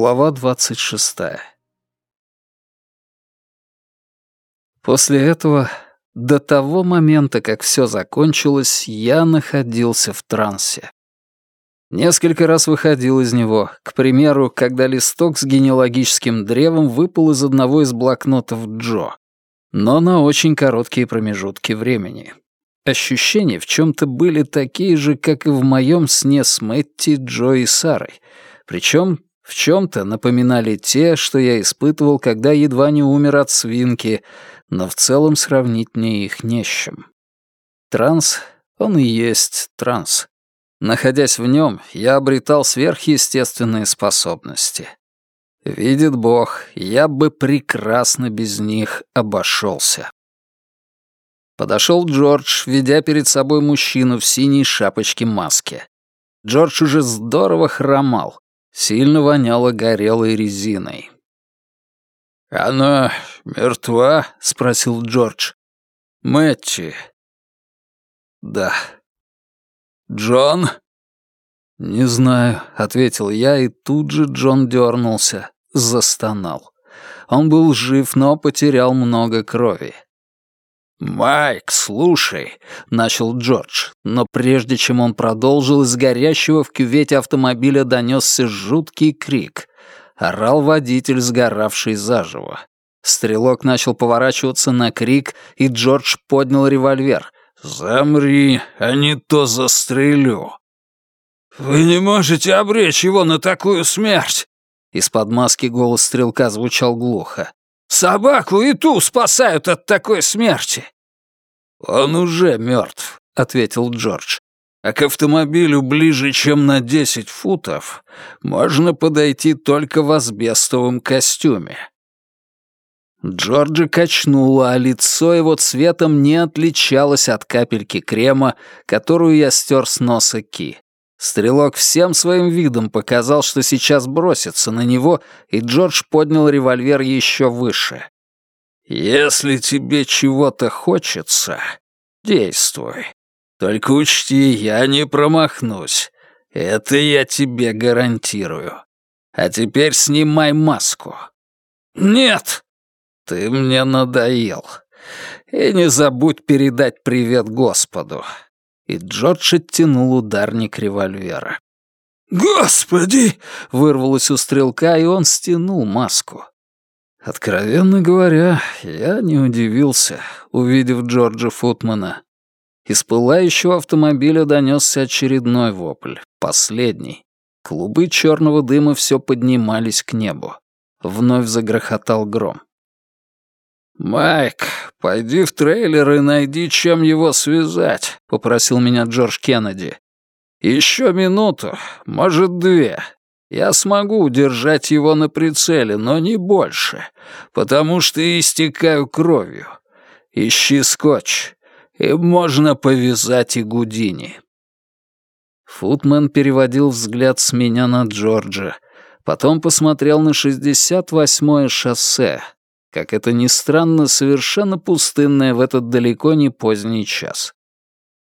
Глава двадцать шестая. После этого, до того момента, как все закончилось, я находился в трансе. Несколько раз выходил из него, к примеру, когда листок с генеалогическим древом выпал из одного из блокнотов Джо, но на очень короткие промежутки времени. Ощущения в чем-то были такие же, как и в моем сне с Мэтти, Джо и Сарой, причем в чем-то напоминали те, что я испытывал, когда едва не умер от свинки, но в целом сравнить мне их не с чем. Транс, он и есть транс. Находясь в нем, я обретал сверхъестественные способности. Видит Бог, я бы прекрасно без них обошелся. Подошел Джордж, ведя перед собой мужчину в синей шапочке-маске. Джордж уже здорово хромал, Сильно воняло горелой резиной. «Она мертва?» — спросил Джордж. «Мэтти». «Да». «Джон?» «Не знаю», — ответил я, и тут же Джон дернулся, застонал. Он был жив, но потерял много крови. «Майк, слушай», — начал Джордж, но прежде чем он продолжил, из горящего в кювете автомобиля донесся жуткий крик. Орал водитель, сгоравший заживо. Стрелок начал поворачиваться на крик, и Джордж поднял револьвер. «Замри, а не то застрелю». «Вы не можете обречь его на такую смерть!» Из-под маски голос стрелка звучал глухо. Собаку и ту спасают от такой смерти!» «Он уже мертв», — ответил Джордж. «А к автомобилю ближе, чем на десять футов, можно подойти только в асбестовом костюме». Джорджа качнуло, а лицо его цветом не отличалось от капельки крема, которую я стер с носа Ки. Стрелок всем своим видом показал, что сейчас бросится на него, и Джордж поднял револьвер еще выше. «Если тебе чего-то хочется, действуй. Только учти, я не промахнусь. Это я тебе гарантирую. А теперь снимай маску». «Нет!» «Ты мне надоел. И не забудь передать привет Господу и Джордж оттянул ударник револьвера. «Господи!» — вырвалось у стрелка, и он стянул маску. Откровенно говоря, я не удивился, увидев Джорджа Футмана. Из пылающего автомобиля донесся очередной вопль, последний. Клубы черного дыма все поднимались к небу. Вновь загрохотал гром. «Майк, пойди в трейлер и найди, чем его связать», — попросил меня Джордж Кеннеди. «Еще минуту, может, две. Я смогу удержать его на прицеле, но не больше, потому что истекаю кровью. Ищи скотч, и можно повязать и Гудини». Футман переводил взгляд с меня на Джорджа, потом посмотрел на 68-е шоссе, как это ни странно, совершенно пустынная в этот далеко не поздний час.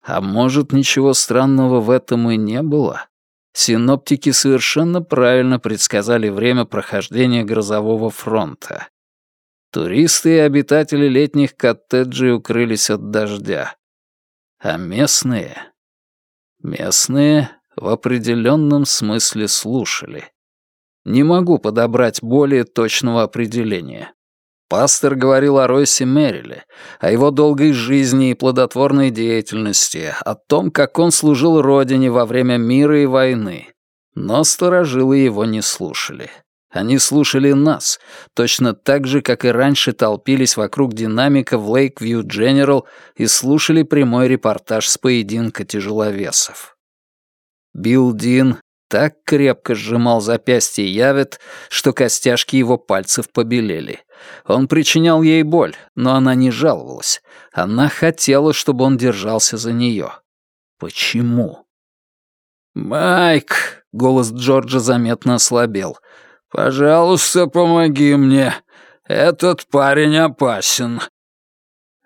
А может, ничего странного в этом и не было? Синоптики совершенно правильно предсказали время прохождения грозового фронта. Туристы и обитатели летних коттеджей укрылись от дождя. А местные? Местные в определенном смысле слушали. Не могу подобрать более точного определения. Пастор говорил о Ройсе Мерриле, о его долгой жизни и плодотворной деятельности, о том, как он служил Родине во время мира и войны. Но сторожилы его не слушали. Они слушали нас, точно так же, как и раньше толпились вокруг динамика в Лейквью Дженерал и слушали прямой репортаж с поединка тяжеловесов. Билл Дин так крепко сжимал запястье Явет, что костяшки его пальцев побелели. Он причинял ей боль, но она не жаловалась. Она хотела, чтобы он держался за нее. Почему? «Майк!» — голос Джорджа заметно ослабел. «Пожалуйста, помоги мне. Этот парень опасен».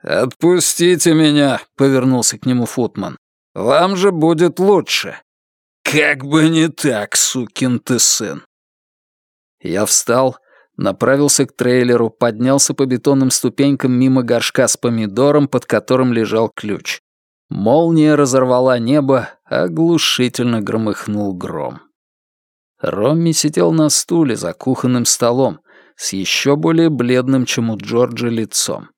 «Отпустите меня», — повернулся к нему Футман. «Вам же будет лучше». «Как бы не так, сукин ты сын!» Я встал, направился к трейлеру, поднялся по бетонным ступенькам мимо горшка с помидором, под которым лежал ключ. Молния разорвала небо, оглушительно громыхнул гром. Ромми сидел на стуле за кухонным столом, с еще более бледным, чем у Джорджа, лицом.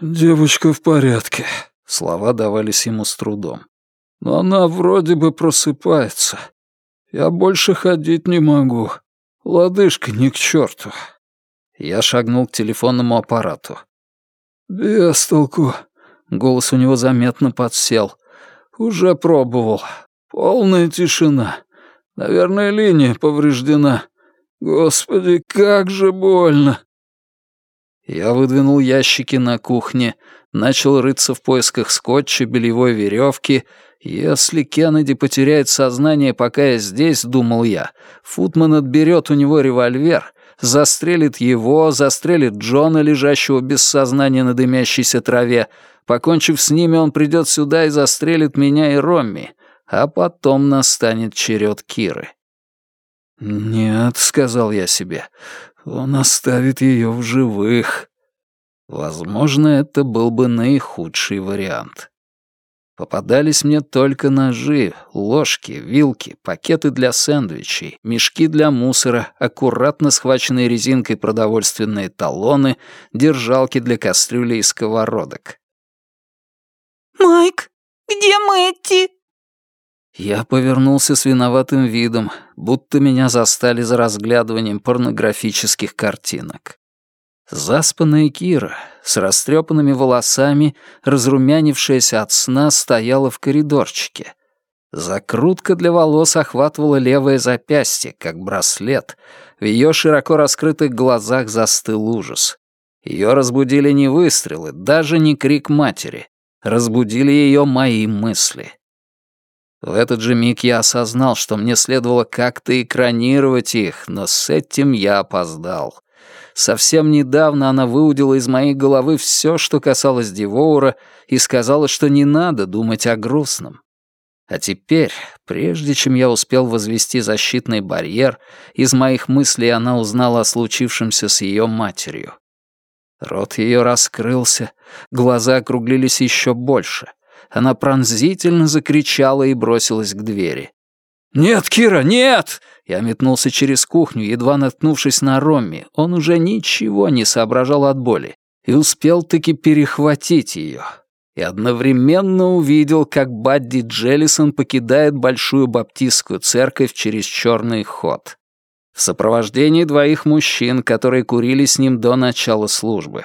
«Девочка в порядке», — слова давались ему с трудом. «Но она вроде бы просыпается. Я больше ходить не могу. Лодыжка не к черту». Я шагнул к телефонному аппарату. «Без толку». Голос у него заметно подсел. «Уже пробовал. Полная тишина. Наверное, линия повреждена. Господи, как же больно!» Я выдвинул ящики на кухне, начал рыться в поисках скотча, бельевой веревки. Если Кеннеди потеряет сознание, пока я здесь, думал я, Футман отберет у него револьвер, застрелит его, застрелит Джона, лежащего без сознания на дымящейся траве. Покончив с ними, он придет сюда и застрелит меня и Ромми а потом настанет черед Киры. «Нет», — сказал я себе, — «он оставит ее в живых». Возможно, это был бы наихудший вариант. Попадались мне только ножи, ложки, вилки, пакеты для сэндвичей, мешки для мусора, аккуратно схваченные резинкой продовольственные талоны, держалки для кастрюли и сковородок. «Майк, где Мэтти?» Я повернулся с виноватым видом, будто меня застали за разглядыванием порнографических картинок. Заспанная Кира, с растрепанными волосами, разрумянившаяся от сна, стояла в коридорчике. Закрутка для волос охватывала левое запястье, как браслет. В ее широко раскрытых глазах застыл ужас. Ее разбудили не выстрелы, даже не крик матери. Разбудили ее мои мысли. В этот же миг я осознал, что мне следовало как-то экранировать их, но с этим я опоздал. Совсем недавно она выудила из моей головы все, что касалось Девоура, и сказала, что не надо думать о грустном. А теперь, прежде чем я успел возвести защитный барьер, из моих мыслей она узнала о случившемся с ее матерью. Рот ее раскрылся, глаза округлились еще больше — она пронзительно закричала и бросилась к двери. «Нет, Кира, нет!» Я метнулся через кухню, едва наткнувшись на Ромми. Он уже ничего не соображал от боли и успел таки перехватить ее. И одновременно увидел, как Бадди Джеллисон покидает большую баптистскую церковь через черный ход. В сопровождении двоих мужчин, которые курили с ним до начала службы.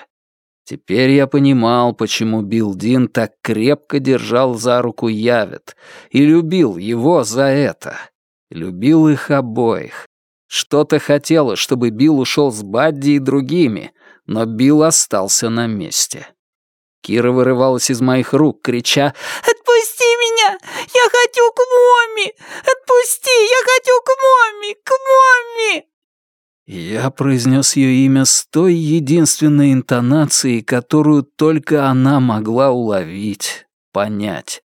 Теперь я понимал, почему Билл Дин так крепко держал за руку Явет и любил его за это. Любил их обоих. Что-то хотело, чтобы Билл ушел с Бадди и другими, но Билл остался на месте. Кира вырывалась из моих рук, крича «Отпусти меня! Я хочу к маме! Отпусти! Я хочу к маме! К маме!» Я произнес ее имя с той единственной интонацией, которую только она могла уловить, понять.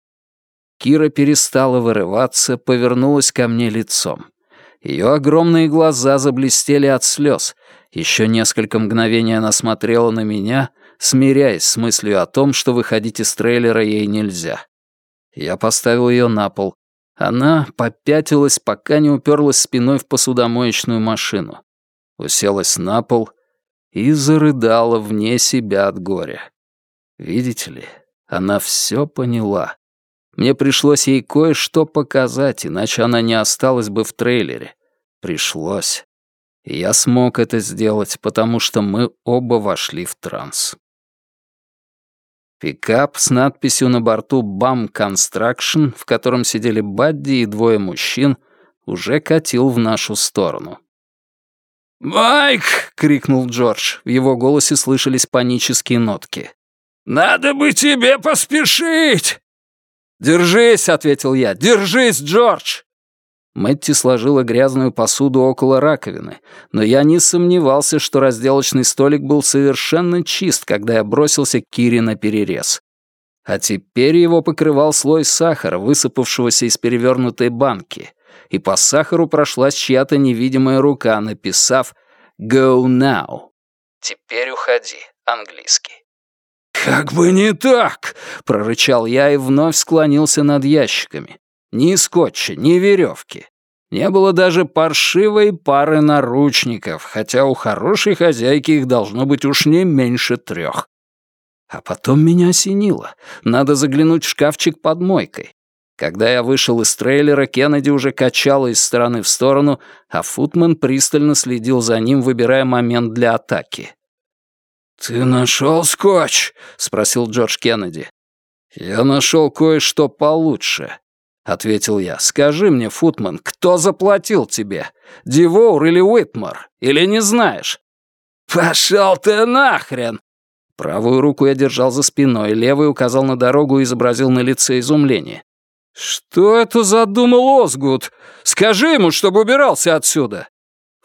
Кира перестала вырываться, повернулась ко мне лицом. Ее огромные глаза заблестели от слез. Еще несколько мгновений она смотрела на меня, смиряясь с мыслью о том, что выходить из трейлера ей нельзя. Я поставил ее на пол. Она попятилась, пока не уперлась спиной в посудомоечную машину уселась на пол и зарыдала вне себя от горя. Видите ли, она все поняла. Мне пришлось ей кое-что показать, иначе она не осталась бы в трейлере. Пришлось. И я смог это сделать, потому что мы оба вошли в транс. Пикап с надписью на борту «BAM Construction», в котором сидели Бадди и двое мужчин, уже катил в нашу сторону. «Майк!» — крикнул Джордж. В его голосе слышались панические нотки. «Надо бы тебе поспешить!» «Держись!» — ответил я. «Держись, Джордж!» Мэтти сложила грязную посуду около раковины, но я не сомневался, что разделочный столик был совершенно чист, когда я бросился к Кире на перерез. А теперь его покрывал слой сахара, высыпавшегося из перевернутой банки — и по сахару прошлась чья-то невидимая рука, написав «Go now». «Теперь уходи», английский. «Как бы не так!» — прорычал я и вновь склонился над ящиками. Ни скотча, ни веревки. Не было даже паршивой пары наручников, хотя у хорошей хозяйки их должно быть уж не меньше трех. А потом меня осенило. Надо заглянуть в шкафчик под мойкой. Когда я вышел из трейлера, Кеннеди уже качало из стороны в сторону, а Футман пристально следил за ним, выбирая момент для атаки. «Ты нашел скотч?» — спросил Джордж Кеннеди. «Я нашел кое-что получше», — ответил я. «Скажи мне, Футман, кто заплатил тебе? Дивоур или Уитмор? Или не знаешь?» «Пошел ты нахрен!» Правую руку я держал за спиной, левый указал на дорогу и изобразил на лице изумление. «Что это задумал Озгуд? Скажи ему, чтобы убирался отсюда!»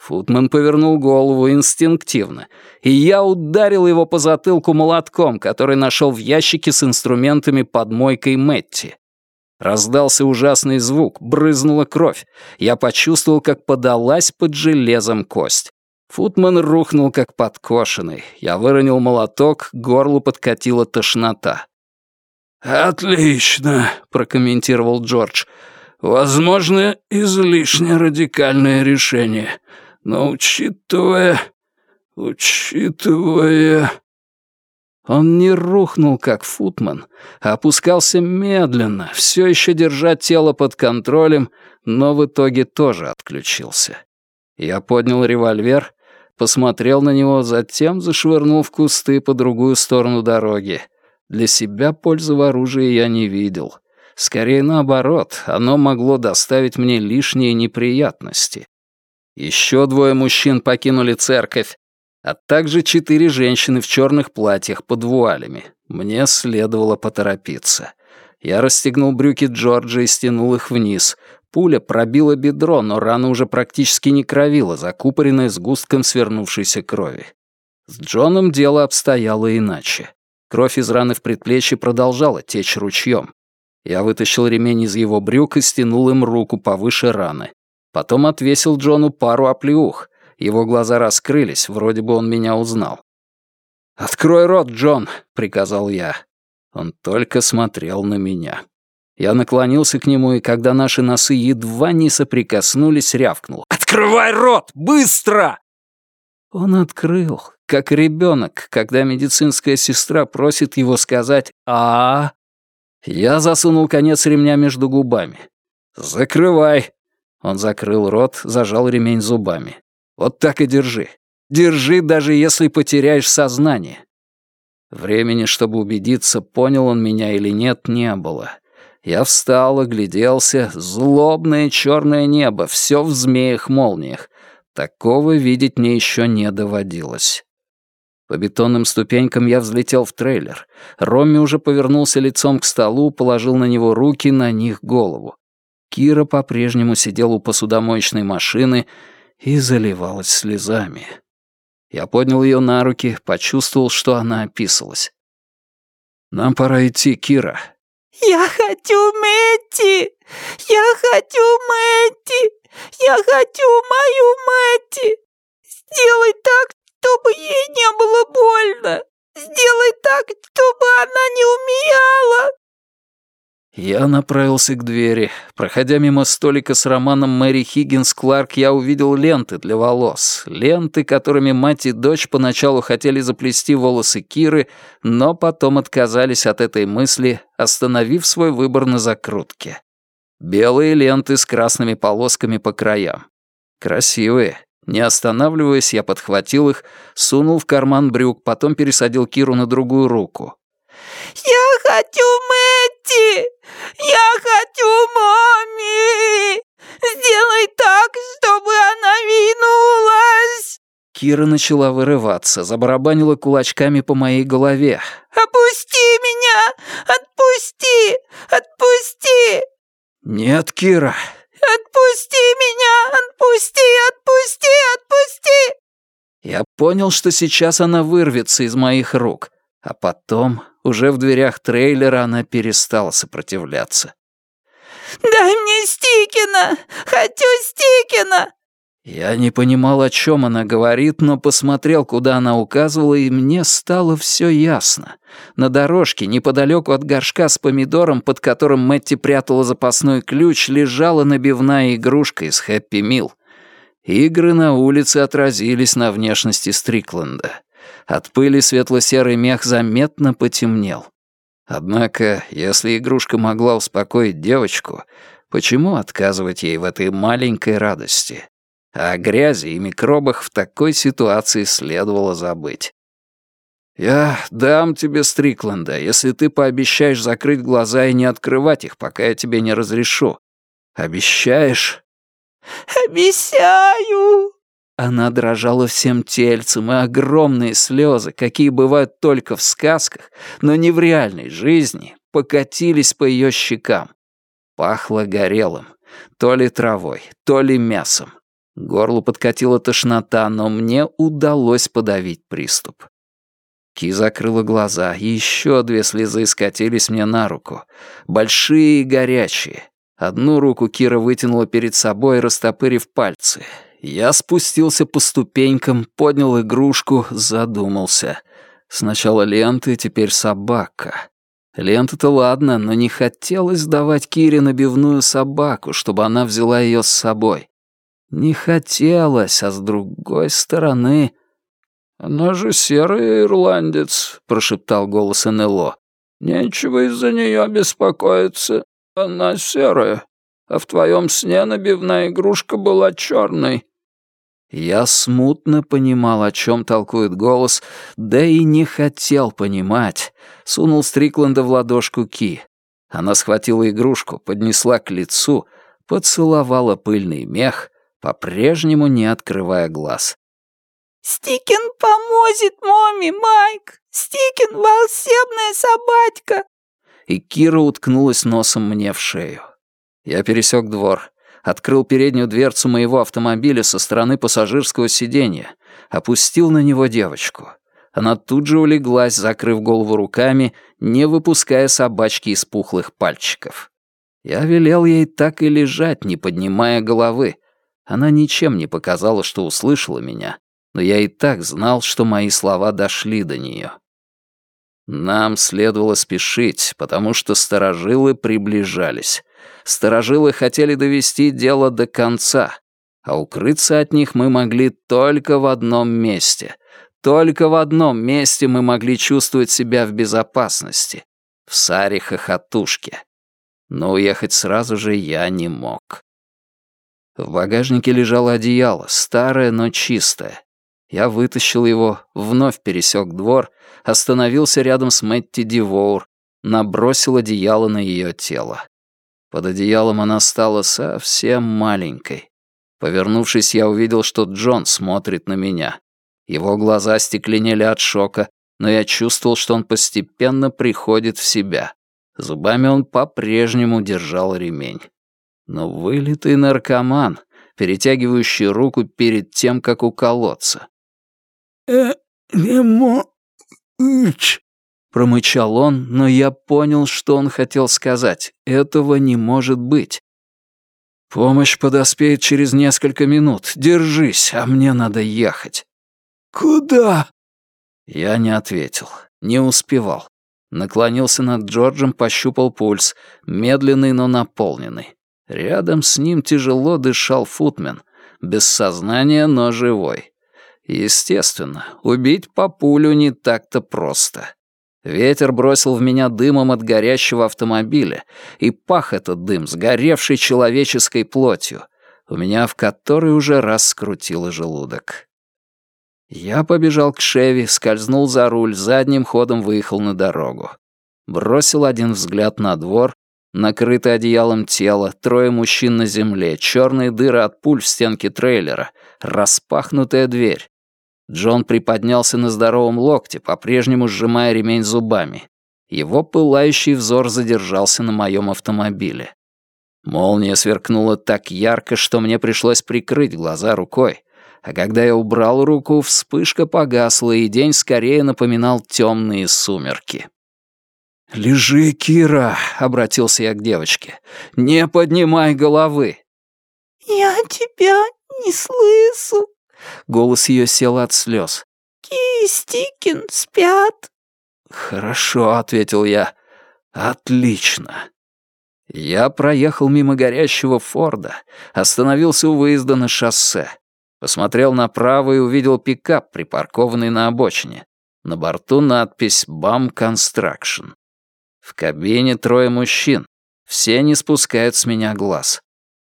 Футман повернул голову инстинктивно, и я ударил его по затылку молотком, который нашел в ящике с инструментами под мойкой Мэтти. Раздался ужасный звук, брызнула кровь. Я почувствовал, как подалась под железом кость. Футман рухнул, как подкошенный. Я выронил молоток, горлу подкатила тошнота. «Отлично», — прокомментировал Джордж. «Возможно, излишне радикальное решение. Но учитывая... учитывая...» Он не рухнул, как Футман, а опускался медленно, все еще держа тело под контролем, но в итоге тоже отключился. Я поднял револьвер, посмотрел на него, затем зашвырнул в кусты по другую сторону дороги. Для себя пользы в оружии я не видел. Скорее наоборот, оно могло доставить мне лишние неприятности. Еще двое мужчин покинули церковь, а также четыре женщины в черных платьях под вуалями. Мне следовало поторопиться. Я расстегнул брюки Джорджа и стянул их вниз. Пуля пробила бедро, но рана уже практически не кровила, закупоренная сгустком свернувшейся крови. С Джоном дело обстояло иначе. Кровь из раны в предплечье продолжала течь ручьем. Я вытащил ремень из его брюк и стянул им руку повыше раны. Потом отвесил Джону пару оплеух. Его глаза раскрылись, вроде бы он меня узнал. «Открой рот, Джон!» — приказал я. Он только смотрел на меня. Я наклонился к нему, и когда наши носы едва не соприкоснулись, рявкнул. «Открывай рот! Быстро!» Он открыл, как ребенок, когда медицинская сестра просит его сказать а, -а. Я засунул конец ремня между губами. «Закрывай!» Он закрыл рот, зажал ремень зубами. «Вот так и держи. Держи, даже если потеряешь сознание». Времени, чтобы убедиться, понял он меня или нет, не было. Я встал, огляделся. Злобное черное небо, все в змеях-молниях. Такого видеть мне еще не доводилось. По бетонным ступенькам я взлетел в трейлер. Ромми уже повернулся лицом к столу, положил на него руки, на них голову. Кира по-прежнему сидела у посудомоечной машины и заливалась слезами. Я поднял ее на руки, почувствовал, что она описалась. «Нам пора идти, Кира». «Я хочу Мэтти! Я хочу Мэтти! Я хочу мою Мэтти! Сделай так, чтобы ей не было больно! Сделай так, чтобы она не умирала!» Я направился к двери. Проходя мимо столика с романом Мэри Хиггинс Кларк, я увидел ленты для волос. Ленты, которыми мать и дочь поначалу хотели заплести волосы Киры, но потом отказались от этой мысли, остановив свой выбор на закрутке. Белые ленты с красными полосками по краям. Красивые. Не останавливаясь, я подхватил их, сунул в карман брюк, потом пересадил Киру на другую руку. «Я хочу Мэтти! Я хочу маме! Сделай так, чтобы она вернулась!» Кира начала вырываться, забарабанила кулачками по моей голове. «Опусти меня! Отпусти! Отпусти!» «Нет, Кира!» «Отпусти меня! Отпусти! Отпусти! Отпусти!» Я понял, что сейчас она вырвется из моих рук, а потом уже в дверях трейлера она перестала сопротивляться. Дай мне Стикина! Хочу Стикина!» Я не понимал, о чем она говорит, но посмотрел, куда она указывала, и мне стало все ясно. На дорожке, неподалеку от горшка с помидором, под которым Мэтти прятала запасной ключ, лежала набивная игрушка из Хэппи Мил. Игры на улице отразились на внешности Стрикленда. От пыли светло-серый мех заметно потемнел. Однако, если игрушка могла успокоить девочку, почему отказывать ей в этой маленькой радости? А о грязи и микробах в такой ситуации следовало забыть. «Я дам тебе Стрикленда, если ты пообещаешь закрыть глаза и не открывать их, пока я тебе не разрешу. Обещаешь?» «Обещаю!» Она дрожала всем тельцем, и огромные слезы, какие бывают только в сказках, но не в реальной жизни, покатились по ее щекам. Пахло горелым, то ли травой, то ли мясом. Горлу подкатила тошнота, но мне удалось подавить приступ. Ки закрыла глаза, еще две слезы скатились мне на руку. Большие и горячие. Одну руку Кира вытянула перед собой, растопырив пальцы. Я спустился по ступенькам, поднял игрушку, задумался. Сначала ленты, теперь собака. Лента-то ладно, но не хотелось давать Кире набивную собаку, чтобы она взяла ее с собой. Не хотелось, а с другой стороны... «Она же серый ирландец», — прошептал голос НЛО. «Нечего из-за нее беспокоиться. Она серая, а в твоем сне набивная игрушка была черной». Я смутно понимал, о чем толкует голос, да и не хотел понимать. Сунул Стрикленда в ладошку Ки. Она схватила игрушку, поднесла к лицу, поцеловала пыльный мех, по-прежнему не открывая глаз. «Стикин поможет маме, Майк! Стикин — волшебная собачка!» И Кира уткнулась носом мне в шею. Я пересек двор, открыл переднюю дверцу моего автомобиля со стороны пассажирского сиденья, опустил на него девочку. Она тут же улеглась, закрыв голову руками, не выпуская собачки из пухлых пальчиков. Я велел ей так и лежать, не поднимая головы. Она ничем не показала, что услышала меня, но я и так знал, что мои слова дошли до нее. Нам следовало спешить, потому что сторожилы приближались. Сторожилы хотели довести дело до конца, а укрыться от них мы могли только в одном месте. Только в одном месте мы могли чувствовать себя в безопасности — в Саре-хохотушке. Но уехать сразу же я не мог. В багажнике лежало одеяло, старое, но чистое. Я вытащил его, вновь пересек двор, остановился рядом с Мэтти Дивоур, набросил одеяло на ее тело. Под одеялом она стала совсем маленькой. Повернувшись, я увидел, что Джон смотрит на меня. Его глаза стекленели от шока, но я чувствовал, что он постепенно приходит в себя. Зубами он по-прежнему держал ремень. Но вылитый наркоман, перетягивающий руку перед тем, как уколоться. «Э, не мочь», — промычал он, но я понял, что он хотел сказать. Этого не может быть. «Помощь подоспеет через несколько минут. Держись, а мне надо ехать». «Куда?» Я не ответил, не успевал. Наклонился над Джорджем, пощупал пульс, медленный, но наполненный. Рядом с ним тяжело дышал Футмен, без сознания, но живой. Естественно, убить папулю не так-то просто. Ветер бросил в меня дымом от горящего автомобиля, и пах этот дым сгоревшей человеческой плотью, у меня в которой уже раз скрутило желудок. Я побежал к Шеви, скользнул за руль, задним ходом выехал на дорогу. Бросил один взгляд на двор, накрытое одеялом тело, трое мужчин на земле, черные дыры от пуль в стенке трейлера, распахнутая дверь. Джон приподнялся на здоровом локте, по-прежнему сжимая ремень зубами. Его пылающий взор задержался на моем автомобиле. Молния сверкнула так ярко, что мне пришлось прикрыть глаза рукой. А когда я убрал руку, вспышка погасла, и день скорее напоминал темные сумерки. «Лежи, Кира», — обратился я к девочке. «Не поднимай головы». «Я тебя не слышу». Голос ее сел от слез. «Ки и Стикин спят». «Хорошо», — ответил я. «Отлично». Я проехал мимо горящего Форда, остановился у выезда на шоссе. Посмотрел направо и увидел пикап, припаркованный на обочине. На борту надпись «BAM Construction». В кабине трое мужчин. Все не спускают с меня глаз.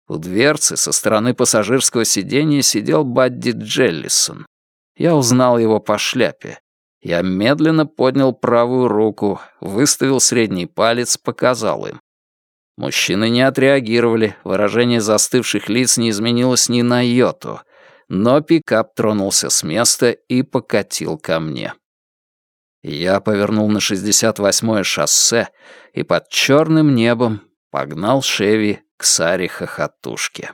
У дверцы со стороны пассажирского сиденья сидел Бадди Джеллисон. Я узнал его по шляпе. Я медленно поднял правую руку, выставил средний палец, показал им. Мужчины не отреагировали, выражение застывших лиц не изменилось ни на йоту, но пикап тронулся с места и покатил ко мне. Я повернул на 68-е шоссе и под черным небом погнал Шеви к Саре Хохотушке.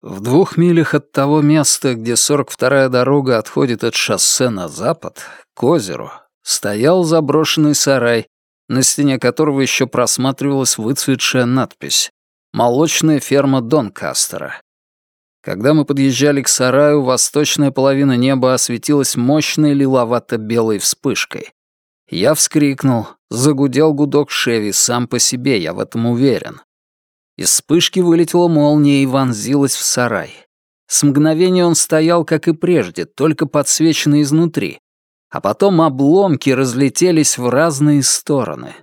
В двух милях от того места, где 42-я дорога отходит от шоссе на запад, к озеру, стоял заброшенный сарай, на стене которого еще просматривалась выцветшая надпись «Молочная ферма Донкастера». Когда мы подъезжали к сараю, восточная половина неба осветилась мощной лиловато-белой вспышкой. Я вскрикнул, загудел гудок Шеви сам по себе, я в этом уверен. Из вспышки вылетела молния и вонзилась в сарай. С мгновения он стоял, как и прежде, только подсвеченный изнутри. А потом обломки разлетелись в разные стороны.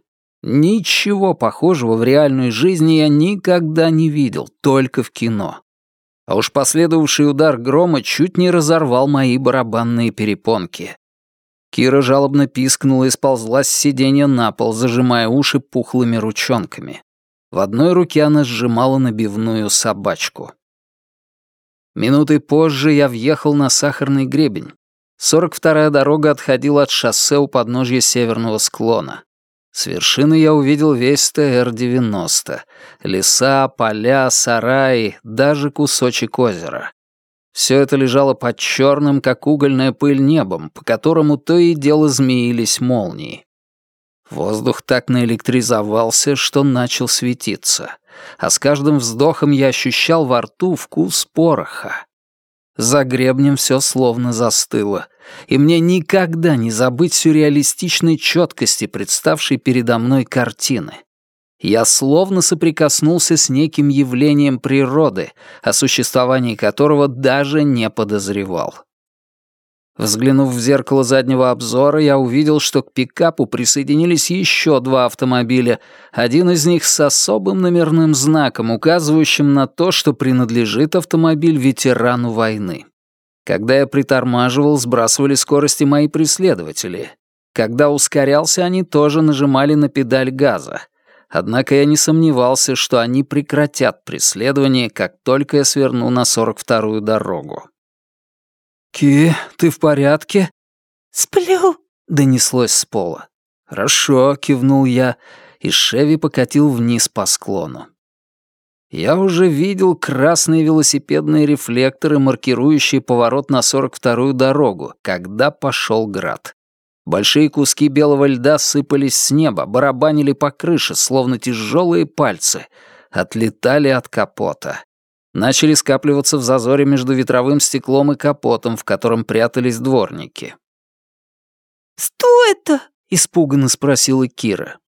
Ничего похожего в реальной жизни я никогда не видел, только в кино. А уж последовавший удар грома чуть не разорвал мои барабанные перепонки. Кира жалобно пискнула и сползла с сиденья на пол, зажимая уши пухлыми ручонками. В одной руке она сжимала набивную собачку. Минутой позже я въехал на сахарный гребень. 42-я дорога отходила от шоссе у подножья северного склона. С вершины я увидел весь ТР-90. Леса, поля, сараи, даже кусочек озера. Все это лежало под черным, как угольная пыль, небом, по которому то и дело змеились молнии. Воздух так наэлектризовался, что начал светиться, а с каждым вздохом я ощущал во рту вкус пороха. За гребнем все словно застыло, и мне никогда не забыть сюрреалистичной четкости, представшей передо мной картины. Я словно соприкоснулся с неким явлением природы, о существовании которого даже не подозревал. Взглянув в зеркало заднего обзора, я увидел, что к пикапу присоединились еще два автомобиля, один из них с особым номерным знаком, указывающим на то, что принадлежит автомобиль ветерану войны. Когда я притормаживал, сбрасывали скорости мои преследователи. Когда ускорялся, они тоже нажимали на педаль газа. Однако я не сомневался, что они прекратят преследование, как только я сверну на 42-ю дорогу. «Ки, ты в порядке?» «Сплю», — донеслось с пола. «Хорошо», — кивнул я, и Шеви покатил вниз по склону. Я уже видел красные велосипедные рефлекторы, маркирующие поворот на 42-ю дорогу, когда пошел град. Большие куски белого льда сыпались с неба, барабанили по крыше, словно тяжелые пальцы, отлетали от капота начали скапливаться в зазоре между ветровым стеклом и капотом, в котором прятались дворники. «Что это?» — испуганно спросила Кира.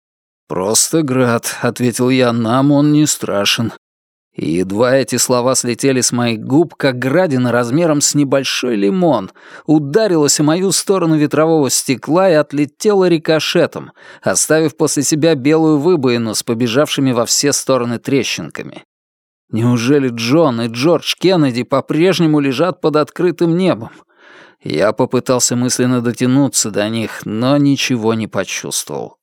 «Просто град», — ответил я, — «нам он не страшен». Едва эти слова слетели с моих губ, как градина размером с небольшой лимон ударилась о мою сторону ветрового стекла и отлетела рикошетом, оставив после себя белую выбоину с побежавшими во все стороны трещинками. Неужели Джон и Джордж Кеннеди по-прежнему лежат под открытым небом? Я попытался мысленно дотянуться до них, но ничего не почувствовал.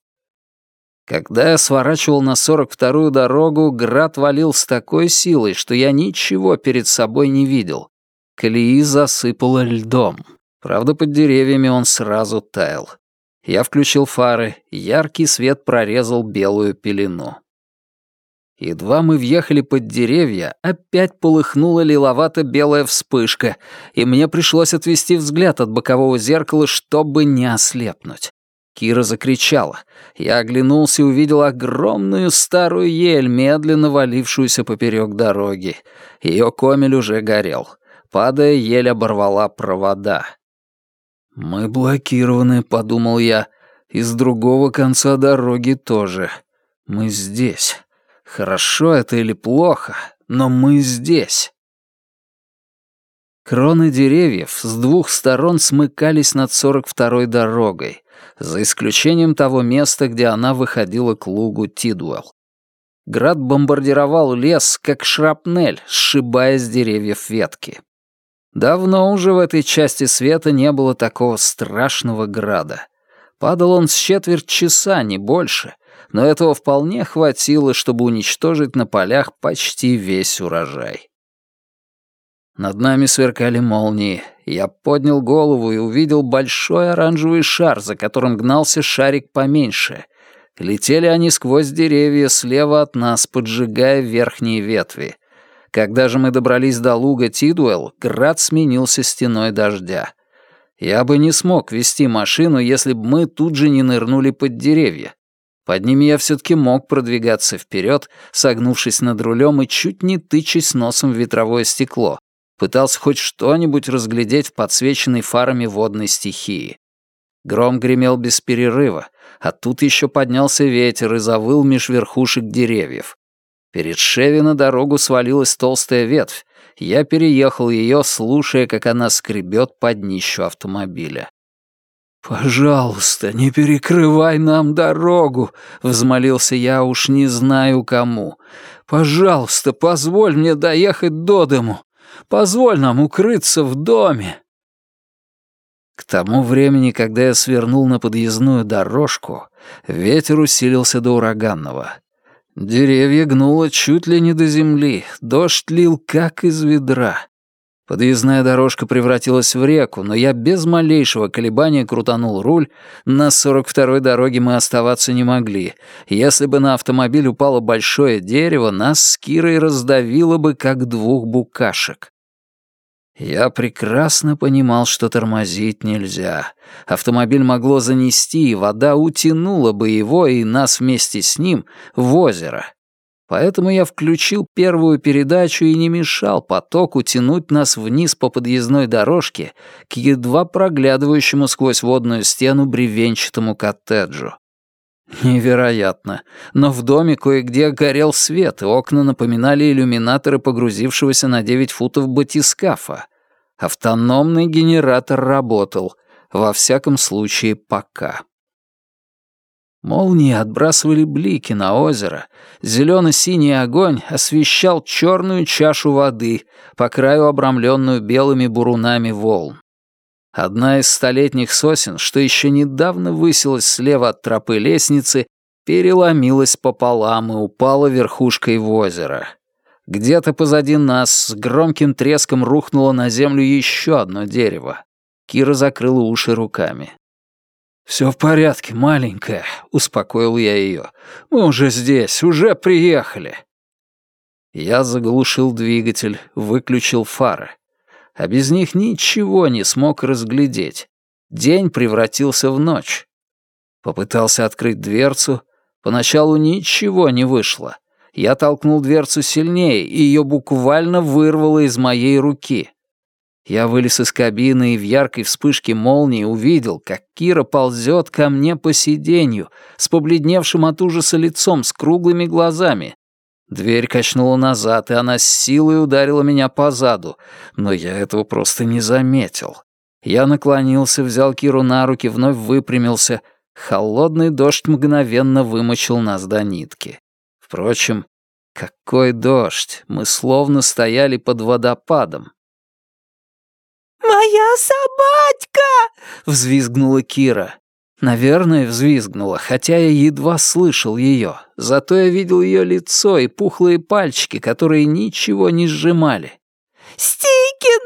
Когда я сворачивал на 42-ю дорогу, град валил с такой силой, что я ничего перед собой не видел. Колеи засыпало льдом. Правда, под деревьями он сразу таял. Я включил фары, яркий свет прорезал белую пелену. Едва мы въехали под деревья, опять полыхнула лиловато-белая вспышка, и мне пришлось отвести взгляд от бокового зеркала, чтобы не ослепнуть. Кира закричала. Я оглянулся и увидел огромную старую ель, медленно валившуюся поперек дороги. Ее комель уже горел. Падая, ель оборвала провода. «Мы блокированы», — подумал я. «И с другого конца дороги тоже. Мы здесь». Хорошо это или плохо, но мы здесь. Кроны деревьев с двух сторон смыкались над 42-й дорогой, за исключением того места, где она выходила к лугу Тидуэлл. Град бомбардировал лес, как шрапнель, сшибая с деревьев ветки. Давно уже в этой части света не было такого страшного града. Падал он с четверть часа, не больше, но этого вполне хватило, чтобы уничтожить на полях почти весь урожай. Над нами сверкали молнии. Я поднял голову и увидел большой оранжевый шар, за которым гнался шарик поменьше. Летели они сквозь деревья слева от нас, поджигая верхние ветви. Когда же мы добрались до луга Тидуэлл, град сменился стеной дождя. Я бы не смог вести машину, если бы мы тут же не нырнули под деревья. Под ними я все-таки мог продвигаться вперед, согнувшись над рулем и чуть не тычась носом в ветровое стекло. Пытался хоть что-нибудь разглядеть в подсвеченной фарами водной стихии. Гром гремел без перерыва, а тут еще поднялся ветер и завыл меж верхушек деревьев. Перед Шеви на дорогу свалилась толстая ветвь. Я переехал ее, слушая, как она скребет под днищу автомобиля. «Пожалуйста, не перекрывай нам дорогу», — взмолился я уж не знаю кому. «Пожалуйста, позволь мне доехать до дому. Позволь нам укрыться в доме». К тому времени, когда я свернул на подъездную дорожку, ветер усилился до ураганного. Деревья гнуло чуть ли не до земли, дождь лил как из ведра. Подъездная дорожка превратилась в реку, но я без малейшего колебания крутанул руль. На 42-й дороге мы оставаться не могли. Если бы на автомобиль упало большое дерево, нас с Кирой раздавило бы, как двух букашек. Я прекрасно понимал, что тормозить нельзя. Автомобиль могло занести, и вода утянула бы его и нас вместе с ним в озеро. Поэтому я включил первую передачу и не мешал потоку тянуть нас вниз по подъездной дорожке к едва проглядывающему сквозь водную стену бревенчатому коттеджу. Невероятно, но в доме кое-где горел свет, и окна напоминали иллюминаторы погрузившегося на 9 футов батискафа. Автономный генератор работал, во всяком случае пока. Молнии отбрасывали блики на озеро. Зелено-синий огонь освещал черную чашу воды, по краю обрамленную белыми бурунами волн. Одна из столетних сосен, что еще недавно высилась слева от тропы лестницы, переломилась пополам и упала верхушкой в озеро. Где-то позади нас с громким треском рухнуло на землю еще одно дерево. Кира закрыла уши руками. «Все в порядке, маленькая», — успокоил я ее. «Мы уже здесь, уже приехали». Я заглушил двигатель, выключил фары. А без них ничего не смог разглядеть. День превратился в ночь. Попытался открыть дверцу. Поначалу ничего не вышло. Я толкнул дверцу сильнее, и ее буквально вырвало из моей руки. Я вылез из кабины и в яркой вспышке молнии увидел, как Кира ползет ко мне по сиденью, с побледневшим от ужаса лицом, с круглыми глазами. Дверь качнула назад, и она с силой ударила меня по заду, но я этого просто не заметил. Я наклонился, взял Киру на руки, вновь выпрямился. Холодный дождь мгновенно вымочил нас до нитки. Впрочем, какой дождь! Мы словно стояли под водопадом. «Моя собачка!» — взвизгнула Кира. Наверное, взвизгнула, хотя я едва слышал ее. Зато я видел ее лицо и пухлые пальчики, которые ничего не сжимали. «Стикин!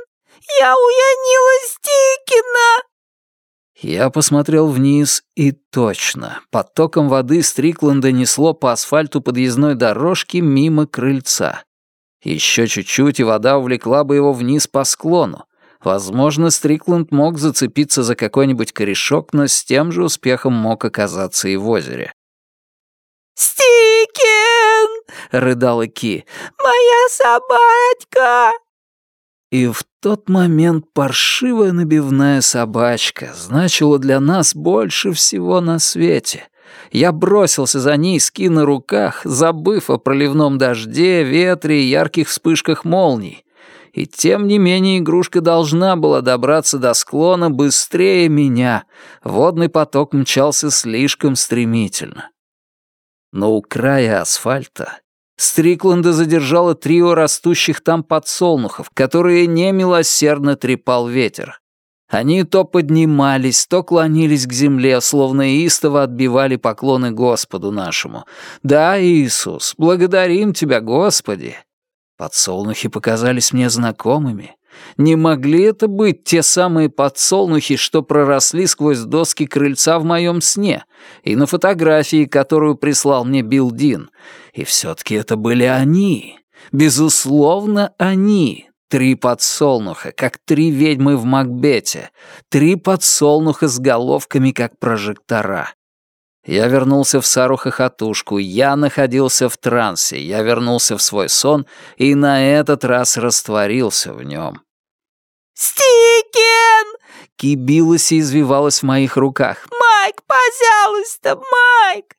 Я уянила Стикина!» Я посмотрел вниз, и точно, потоком воды Стрикленда несло по асфальту подъездной дорожки мимо крыльца. Еще чуть-чуть, и вода увлекла бы его вниз по склону. Возможно, Стрикленд мог зацепиться за какой-нибудь корешок, но с тем же успехом мог оказаться и в озере. «Стикен!» — рыдала Ки. «Моя собачка!» И в тот момент паршивая набивная собачка значила для нас больше всего на свете. Я бросился за ней с ки на руках, забыв о проливном дожде, ветре и ярких вспышках молний. И тем не менее игрушка должна была добраться до склона быстрее меня. Водный поток мчался слишком стремительно. Но у края асфальта Стрикленда задержало трио растущих там подсолнухов, которые немилосердно трепал ветер. Они то поднимались, то клонились к земле, словно истово отбивали поклоны Господу нашему. «Да, Иисус, благодарим Тебя, Господи!» Подсолнухи показались мне знакомыми. Не могли это быть те самые подсолнухи, что проросли сквозь доски крыльца в моем сне, и на фотографии, которую прислал мне Билл Дин. И все-таки это были они. Безусловно, они. Три подсолнуха, как три ведьмы в Макбете. Три подсолнуха с головками, как прожектора. Я вернулся в Сару-хохотушку, я находился в трансе, я вернулся в свой сон и на этот раз растворился в нем. «Стикен!» Кибилась и извивалась в моих руках. «Майк, пожалуйста, Майк!»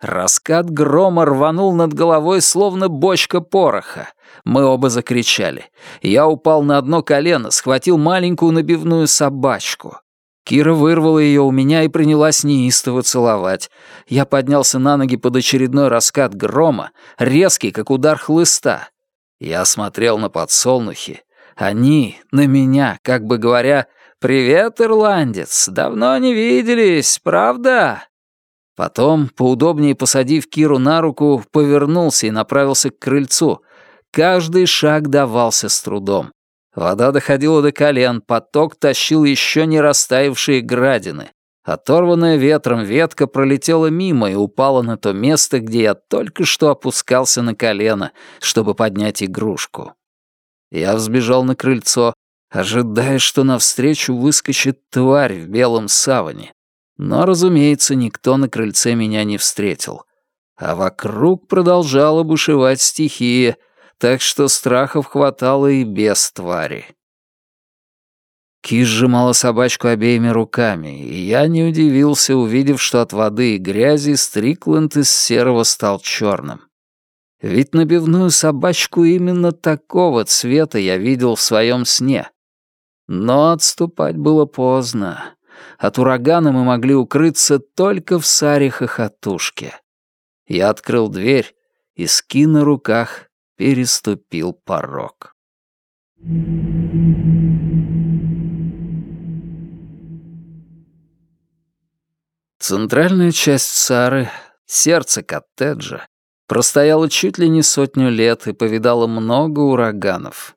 Раскат грома рванул над головой, словно бочка пороха. Мы оба закричали. Я упал на одно колено, схватил маленькую набивную собачку. Кира вырвала ее у меня и принялась неистово целовать. Я поднялся на ноги под очередной раскат грома, резкий, как удар хлыста. Я смотрел на подсолнухи. Они на меня, как бы говоря, «Привет, ирландец, давно не виделись, правда?» Потом, поудобнее посадив Киру на руку, повернулся и направился к крыльцу. Каждый шаг давался с трудом. Вода доходила до колен, поток тащил еще не растаявшие градины. Оторванная ветром ветка пролетела мимо и упала на то место, где я только что опускался на колено, чтобы поднять игрушку. Я взбежал на крыльцо, ожидая, что навстречу выскочит тварь в белом саване. Но, разумеется, никто на крыльце меня не встретил. А вокруг продолжала бушевать стихия — так что страхов хватало и без твари. Ки сжимала собачку обеими руками, и я не удивился, увидев, что от воды и грязи Стрикленд из серого стал черным. Ведь набивную собачку именно такого цвета я видел в своем сне. Но отступать было поздно. От урагана мы могли укрыться только в саре хохотушке. Я открыл дверь, и ски на руках переступил порог. Центральная часть Сары, сердце коттеджа, простояла чуть ли не сотню лет и повидала много ураганов.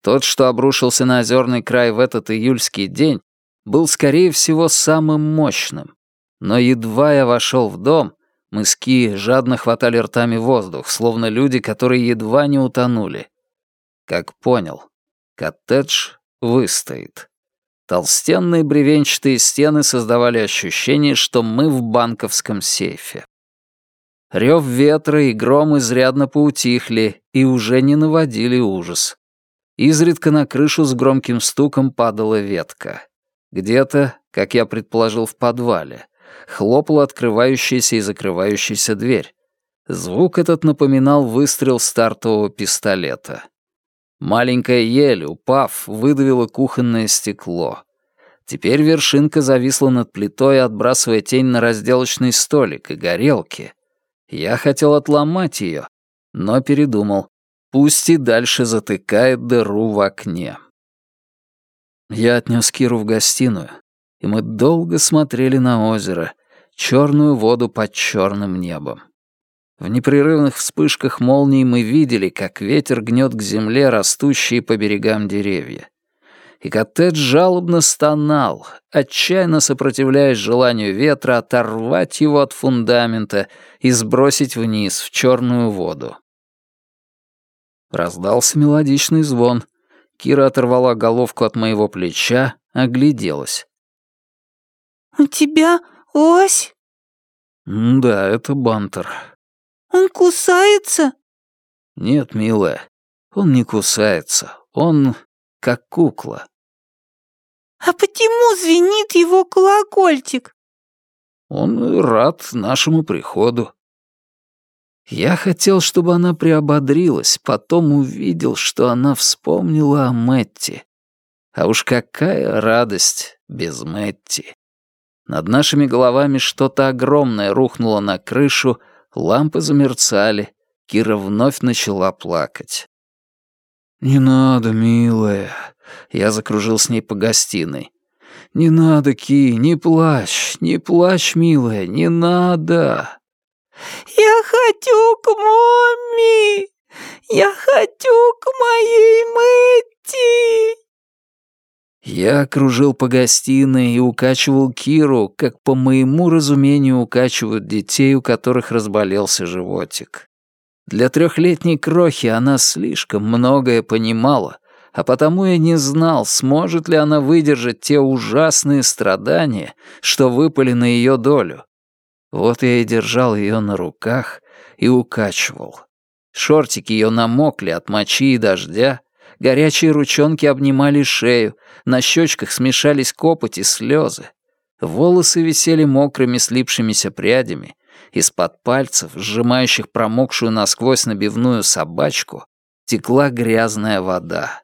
Тот, что обрушился на озерный край в этот июльский день, был, скорее всего, самым мощным. Но едва я вошел в дом, Мыски жадно хватали ртами воздух, словно люди, которые едва не утонули. Как понял, коттедж выстоит. Толстенные бревенчатые стены создавали ощущение, что мы в банковском сейфе. Рев ветра и гром изрядно поутихли и уже не наводили ужас. Изредка на крышу с громким стуком падала ветка. Где-то, как я предположил, в подвале хлопала открывающаяся и закрывающаяся дверь. Звук этот напоминал выстрел стартового пистолета. Маленькая ель, упав, выдавила кухонное стекло. Теперь вершинка зависла над плитой, отбрасывая тень на разделочный столик и горелки. Я хотел отломать ее, но передумал. Пусть и дальше затыкает дыру в окне. Я отнес Киру в гостиную, и мы долго смотрели на озеро, черную воду под черным небом. В непрерывных вспышках молний мы видели, как ветер гнет к земле растущие по берегам деревья. и коттедж жалобно стонал, отчаянно сопротивляясь желанию ветра оторвать его от фундамента и сбросить вниз в черную воду. Раздался мелодичный звон. Кира оторвала головку от моего плеча, огляделась. «У тебя ось?» «Да, это бантер». «Он кусается?» «Нет, милая, он не кусается. Он как кукла». «А почему звенит его колокольчик?» «Он рад нашему приходу». Я хотел, чтобы она приободрилась, потом увидел, что она вспомнила о Мэтти. А уж какая радость без Мэтти. Над нашими головами что-то огромное рухнуло на крышу, лампы замерцали, Кира вновь начала плакать. «Не надо, милая», — я закружил с ней по гостиной. «Не надо, Ки, не плачь, не плачь, милая, не надо». «Я хочу к маме! Я хочу к моей Мэтти!» Я окружил по гостиной и укачивал Киру, как по моему разумению укачивают детей, у которых разболелся животик. Для трехлетней крохи она слишком многое понимала, а потому я не знал, сможет ли она выдержать те ужасные страдания, что выпали на ее долю. Вот я и держал ее на руках и укачивал. Шортики ее намокли от мочи и дождя, горячие ручонки обнимали шею, на щечках смешались копоть и слезы. Волосы висели мокрыми слипшимися прядями, из-под пальцев, сжимающих промокшую насквозь набивную собачку, текла грязная вода.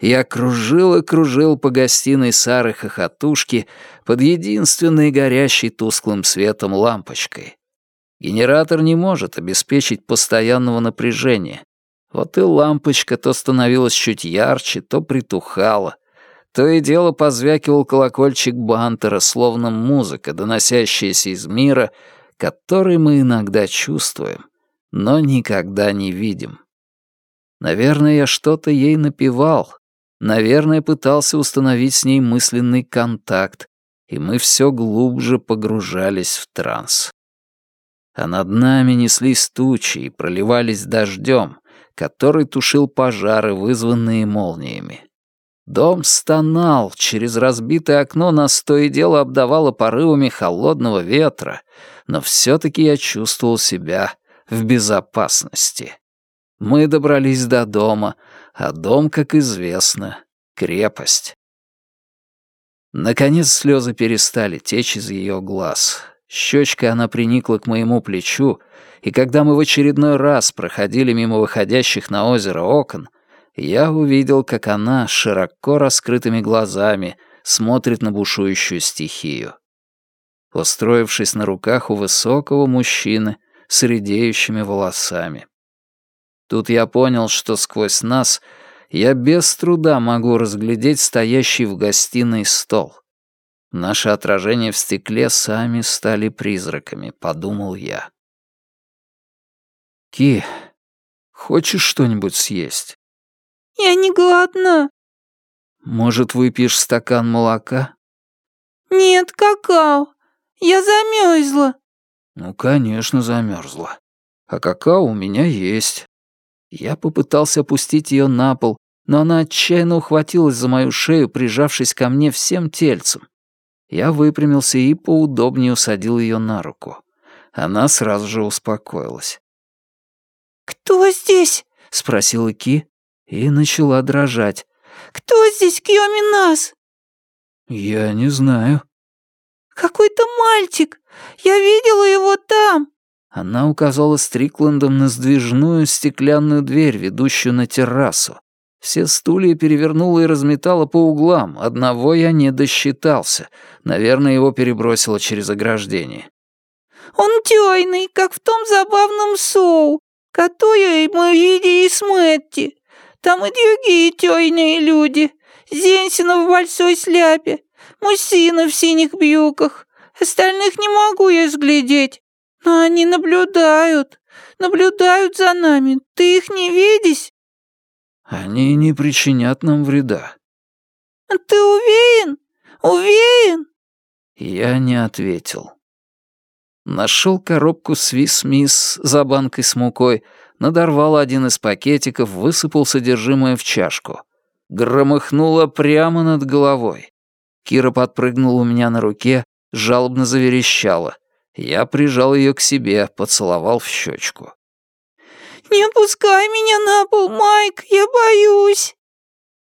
Я кружил и кружил по гостиной Сары хохотушки под единственной горящей тусклым светом лампочкой. Генератор не может обеспечить постоянного напряжения. Вот и лампочка то становилась чуть ярче, то притухала. То и дело позвякивал колокольчик бантера, словно музыка, доносящаяся из мира, который мы иногда чувствуем, но никогда не видим. Наверное, я что-то ей напевал, Наверное, пытался установить с ней мысленный контакт, и мы все глубже погружались в транс. А над нами неслись тучи и проливались дождем, который тушил пожары, вызванные молниями. Дом стонал, через разбитое окно нас то и дело обдавало порывами холодного ветра, но все-таки я чувствовал себя в безопасности. Мы добрались до дома, а дом, как известно, крепость. Наконец слезы перестали течь из ее глаз. Щечкой она приникла к моему плечу, и когда мы в очередной раз проходили мимо выходящих на озеро окон, я увидел, как она широко раскрытыми глазами смотрит на бушующую стихию. Устроившись на руках у высокого мужчины с редеющими волосами. Тут я понял, что сквозь нас я без труда могу разглядеть стоящий в гостиной стол. Наши отражения в стекле сами стали призраками, подумал я. Ки, хочешь что-нибудь съесть? Я не голодна. Может, выпьешь стакан молока? Нет, какао. Я замерзла. Ну, конечно, замерзла. А какао у меня есть. Я попытался опустить ее на пол, но она отчаянно ухватилась за мою шею, прижавшись ко мне всем тельцем. Я выпрямился и поудобнее усадил ее на руку. Она сразу же успокоилась. «Кто здесь?» — спросила Ки и начала дрожать. «Кто здесь, Кьоми «Я не знаю». «Какой-то мальчик. Я видела его там». Она указала Стрикландом на сдвижную стеклянную дверь, ведущую на террасу. Все стулья перевернула и разметала по углам. Одного я не досчитался. Наверное, его перебросило через ограждение. «Он тёйный, как в том забавном соу, который мы видели с Мэтти. Там и другие тёйные люди. Зенсина в большой сляпе, мужчина в синих брюках. Остальных не могу я разглядеть. Но они наблюдают, наблюдают за нами. Ты их не видишь?» «Они не причинят нам вреда». Ты уверен? Уверен?» Я не ответил. Нашел коробку «Свис Мисс» за банкой с мукой, надорвал один из пакетиков, высыпал содержимое в чашку. Громыхнуло прямо над головой. Кира подпрыгнула у меня на руке, жалобно заверещала. Я прижал ее к себе, поцеловал в щечку. «Не опускай меня на пол, Майк, я боюсь!»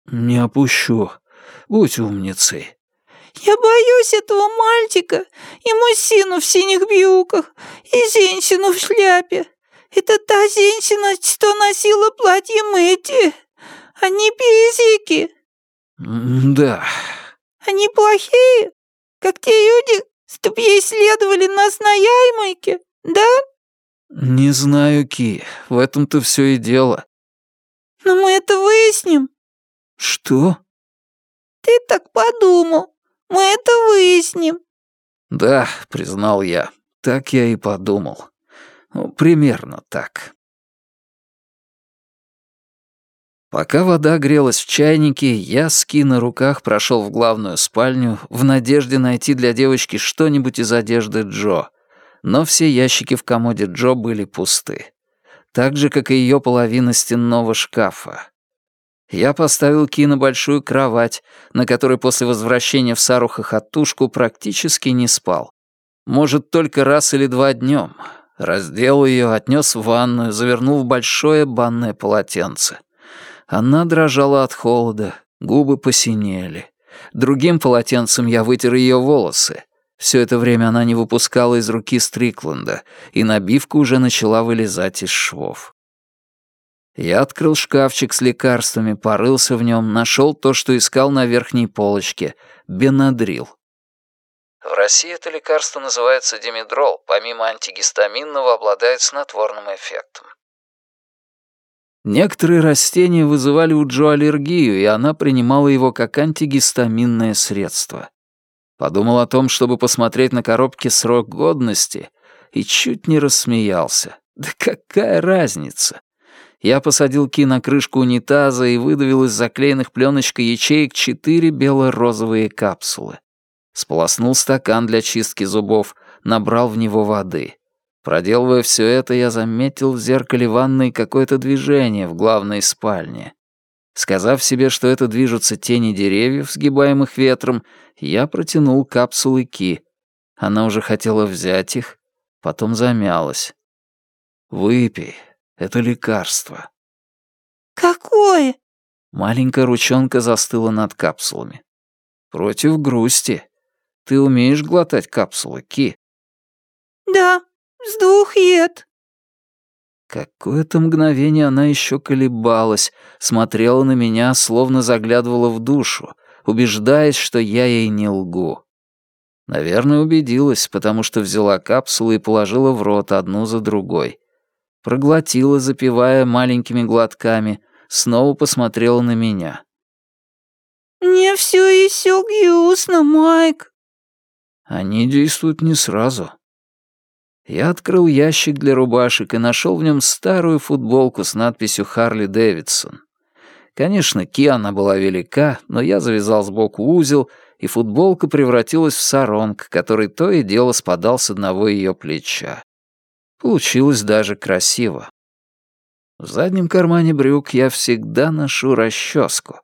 «Не опущу. Будь умницей». «Я боюсь этого мальчика и мужчину в синих брюках и женщину в шляпе. Это та женщина, что носила платье Мэтти. Они песики». «Да». «Они плохие, как те люди, что преследовали нас на Ямайке, да?» «Не знаю, Ки, в этом-то все и дело». «Но мы это выясним». «Что?» «Ты так подумал. Мы это выясним». «Да», — признал я, — «так я и подумал. Ну, примерно так». Пока вода грелась в чайнике, я с Ки на руках прошел в главную спальню в надежде найти для девочки что-нибудь из одежды Джо. Но все ящики в комоде Джо были пусты. Так же, как и ее половина стенного шкафа. Я поставил Ки на большую кровать, на которой после возвращения в Сару-Хохотушку практически не спал. Может, только раз или два днем. Раздел ее, отнес в ванную, завернул в большое банное полотенце. Она дрожала от холода, губы посинели. Другим полотенцем я вытер ее волосы. Все это время она не выпускала из руки Стрикленда, и набивка уже начала вылезать из швов. Я открыл шкафчик с лекарствами, порылся в нем, нашел то, что искал на верхней полочке — бенадрил. В России это лекарство называется димедрол, помимо антигистаминного обладает снотворным эффектом. Некоторые растения вызывали у Джо аллергию, и она принимала его как антигистаминное средство. Подумал о том, чтобы посмотреть на коробке срок годности, и чуть не рассмеялся. Да какая разница? Я посадил Ки на крышку унитаза и выдавил из заклеенных пленочкой ячеек четыре бело-розовые капсулы. Сполоснул стакан для чистки зубов, набрал в него воды. Проделывая все это, я заметил в зеркале ванной какое-то движение в главной спальне. Сказав себе, что это движутся тени деревьев, сгибаемых ветром, я протянул капсулы Ки. Она уже хотела взять их, потом замялась. «Выпей, это лекарство». «Какое?» Маленькая ручонка застыла над капсулами. «Против грусти. Ты умеешь глотать капсулы, Ки?» «Да», «С двух ед». Какое-то мгновение она еще колебалась, смотрела на меня, словно заглядывала в душу, убеждаясь, что я ей не лгу. Наверное, убедилась, потому что взяла капсулы и положила в рот одну за другой. Проглотила, запивая маленькими глотками, снова посмотрела на меня. «Мне все еще грустно, Майк». «Они действуют не сразу. Я открыл ящик для рубашек и нашел в нем старую футболку с надписью «Харли Дэвидсон». Конечно, Киана была велика, но я завязал сбоку узел, и футболка превратилась в саронг, который то и дело спадал с одного ее плеча. Получилось даже красиво. В заднем кармане брюк я всегда ношу расческу.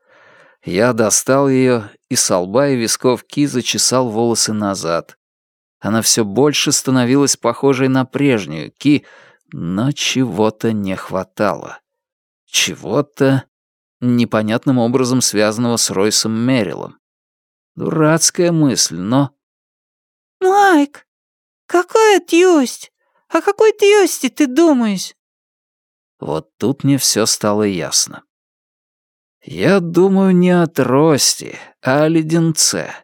Я достал ее, и с лба и висков Ки зачесал волосы назад. Она все больше становилась похожей на прежнюю Ки, но чего-то не хватало. Чего-то непонятным образом связанного с Ройсом Мерилом. Дурацкая мысль, но... «Майк, какая тёсть? О какой тёсти ты думаешь?» Вот тут мне все стало ясно. Я думаю не о трости, а о леденце.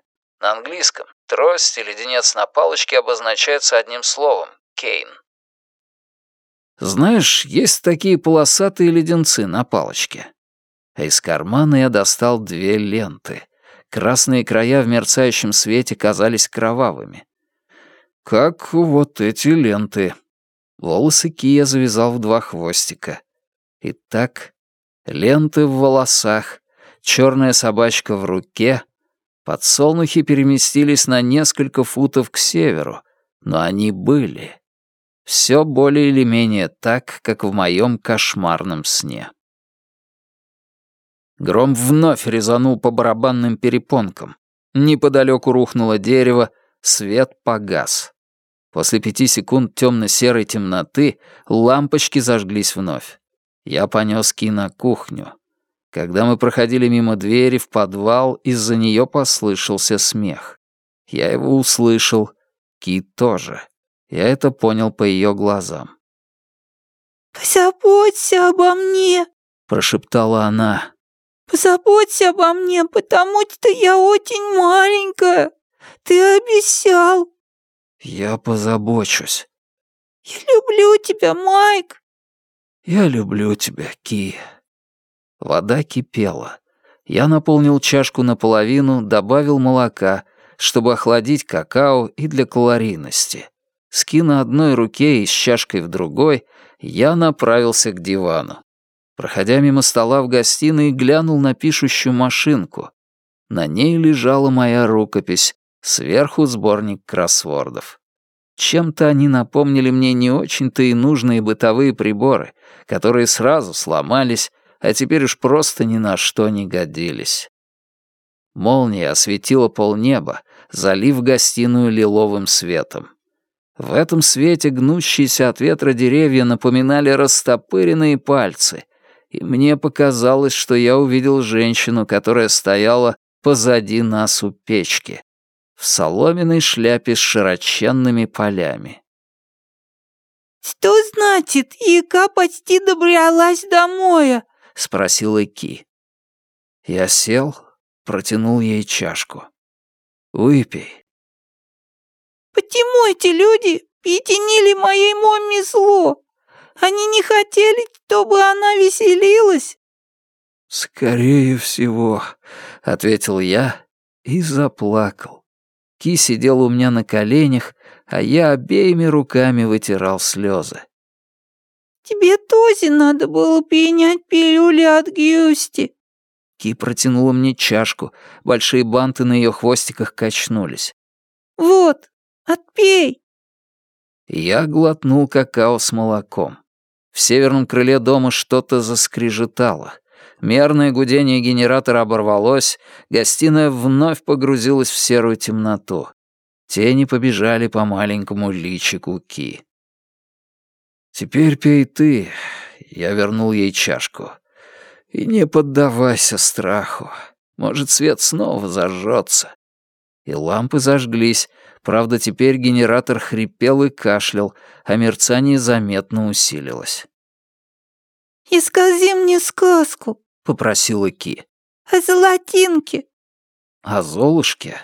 На английском Трость и леденец на палочке обозначаются одним словом — кейн. Знаешь, есть такие полосатые леденцы на палочке. А из кармана я достал две ленты. Красные края в мерцающем свете казались кровавыми. Как вот эти ленты. Волосы Кия завязал в два хвостика. Итак, ленты в волосах, черная собачка в руке, подсолнухи переместились на несколько футов к северу, но они были. Все более или менее так, как в моем кошмарном сне. Гром вновь резанул по барабанным перепонкам. Неподалеку рухнуло дерево, свет погас. После пяти секунд темно-серой темноты лампочки зажглись вновь. Я понес Ки на кухню. Когда мы проходили мимо двери в подвал, из-за нее послышался смех. Я его услышал, Ки тоже. Я это понял по ее глазам. «Позаботься обо мне», — прошептала она. «Позаботься обо мне, потому что я очень маленькая. Ты обещал». «Я позабочусь». «Я люблю тебя, Майк». «Я люблю тебя, Ки». Вода кипела. Я наполнил чашку наполовину, добавил молока, чтобы охладить какао и для калорийности. Ски на одной руке и с чашкой в другой, я направился к дивану. Проходя мимо стола в гостиной, глянул на пишущую машинку. На ней лежала моя рукопись, сверху сборник кроссвордов. Чем-то они напомнили мне не очень-то и нужные бытовые приборы, которые сразу сломались, а теперь уж просто ни на что не годились. Молния осветила полнеба, залив гостиную лиловым светом. В этом свете гнущиеся от ветра деревья напоминали растопыренные пальцы, и мне показалось, что я увидел женщину, которая стояла позади нас у печки, в соломенной шляпе с широченными полями. «Что значит, Ика почти добралась домой?» — спросила Ки. Я сел, протянул ей чашку. «Выпей». «Почему эти люди причинили моей маме зло? Они не хотели, чтобы она веселилась?» «Скорее всего», — ответил я и заплакал. Ки сидела у меня на коленях, а я обеими руками вытирал слезы. «Тебе тоже надо было принять пилюли от Гюсти». Ки протянула мне чашку, большие банты на ее хвостиках качнулись. «Вот, отпей». Я глотнул какао с молоком. В северном крыле дома что-то заскрежетало. Мерное гудение генератора оборвалось, гостиная вновь погрузилась в серую темноту. Тени побежали по маленькому личику Ки. «Теперь пей ты», — я вернул ей чашку. «И не поддавайся страху. Может, свет снова зажжется». И лампы зажглись, правда, теперь генератор хрипел и кашлял, а мерцание заметно усилилось. «И скажи мне сказку», — попросила Ки. «О золотинке». «О Золушке?»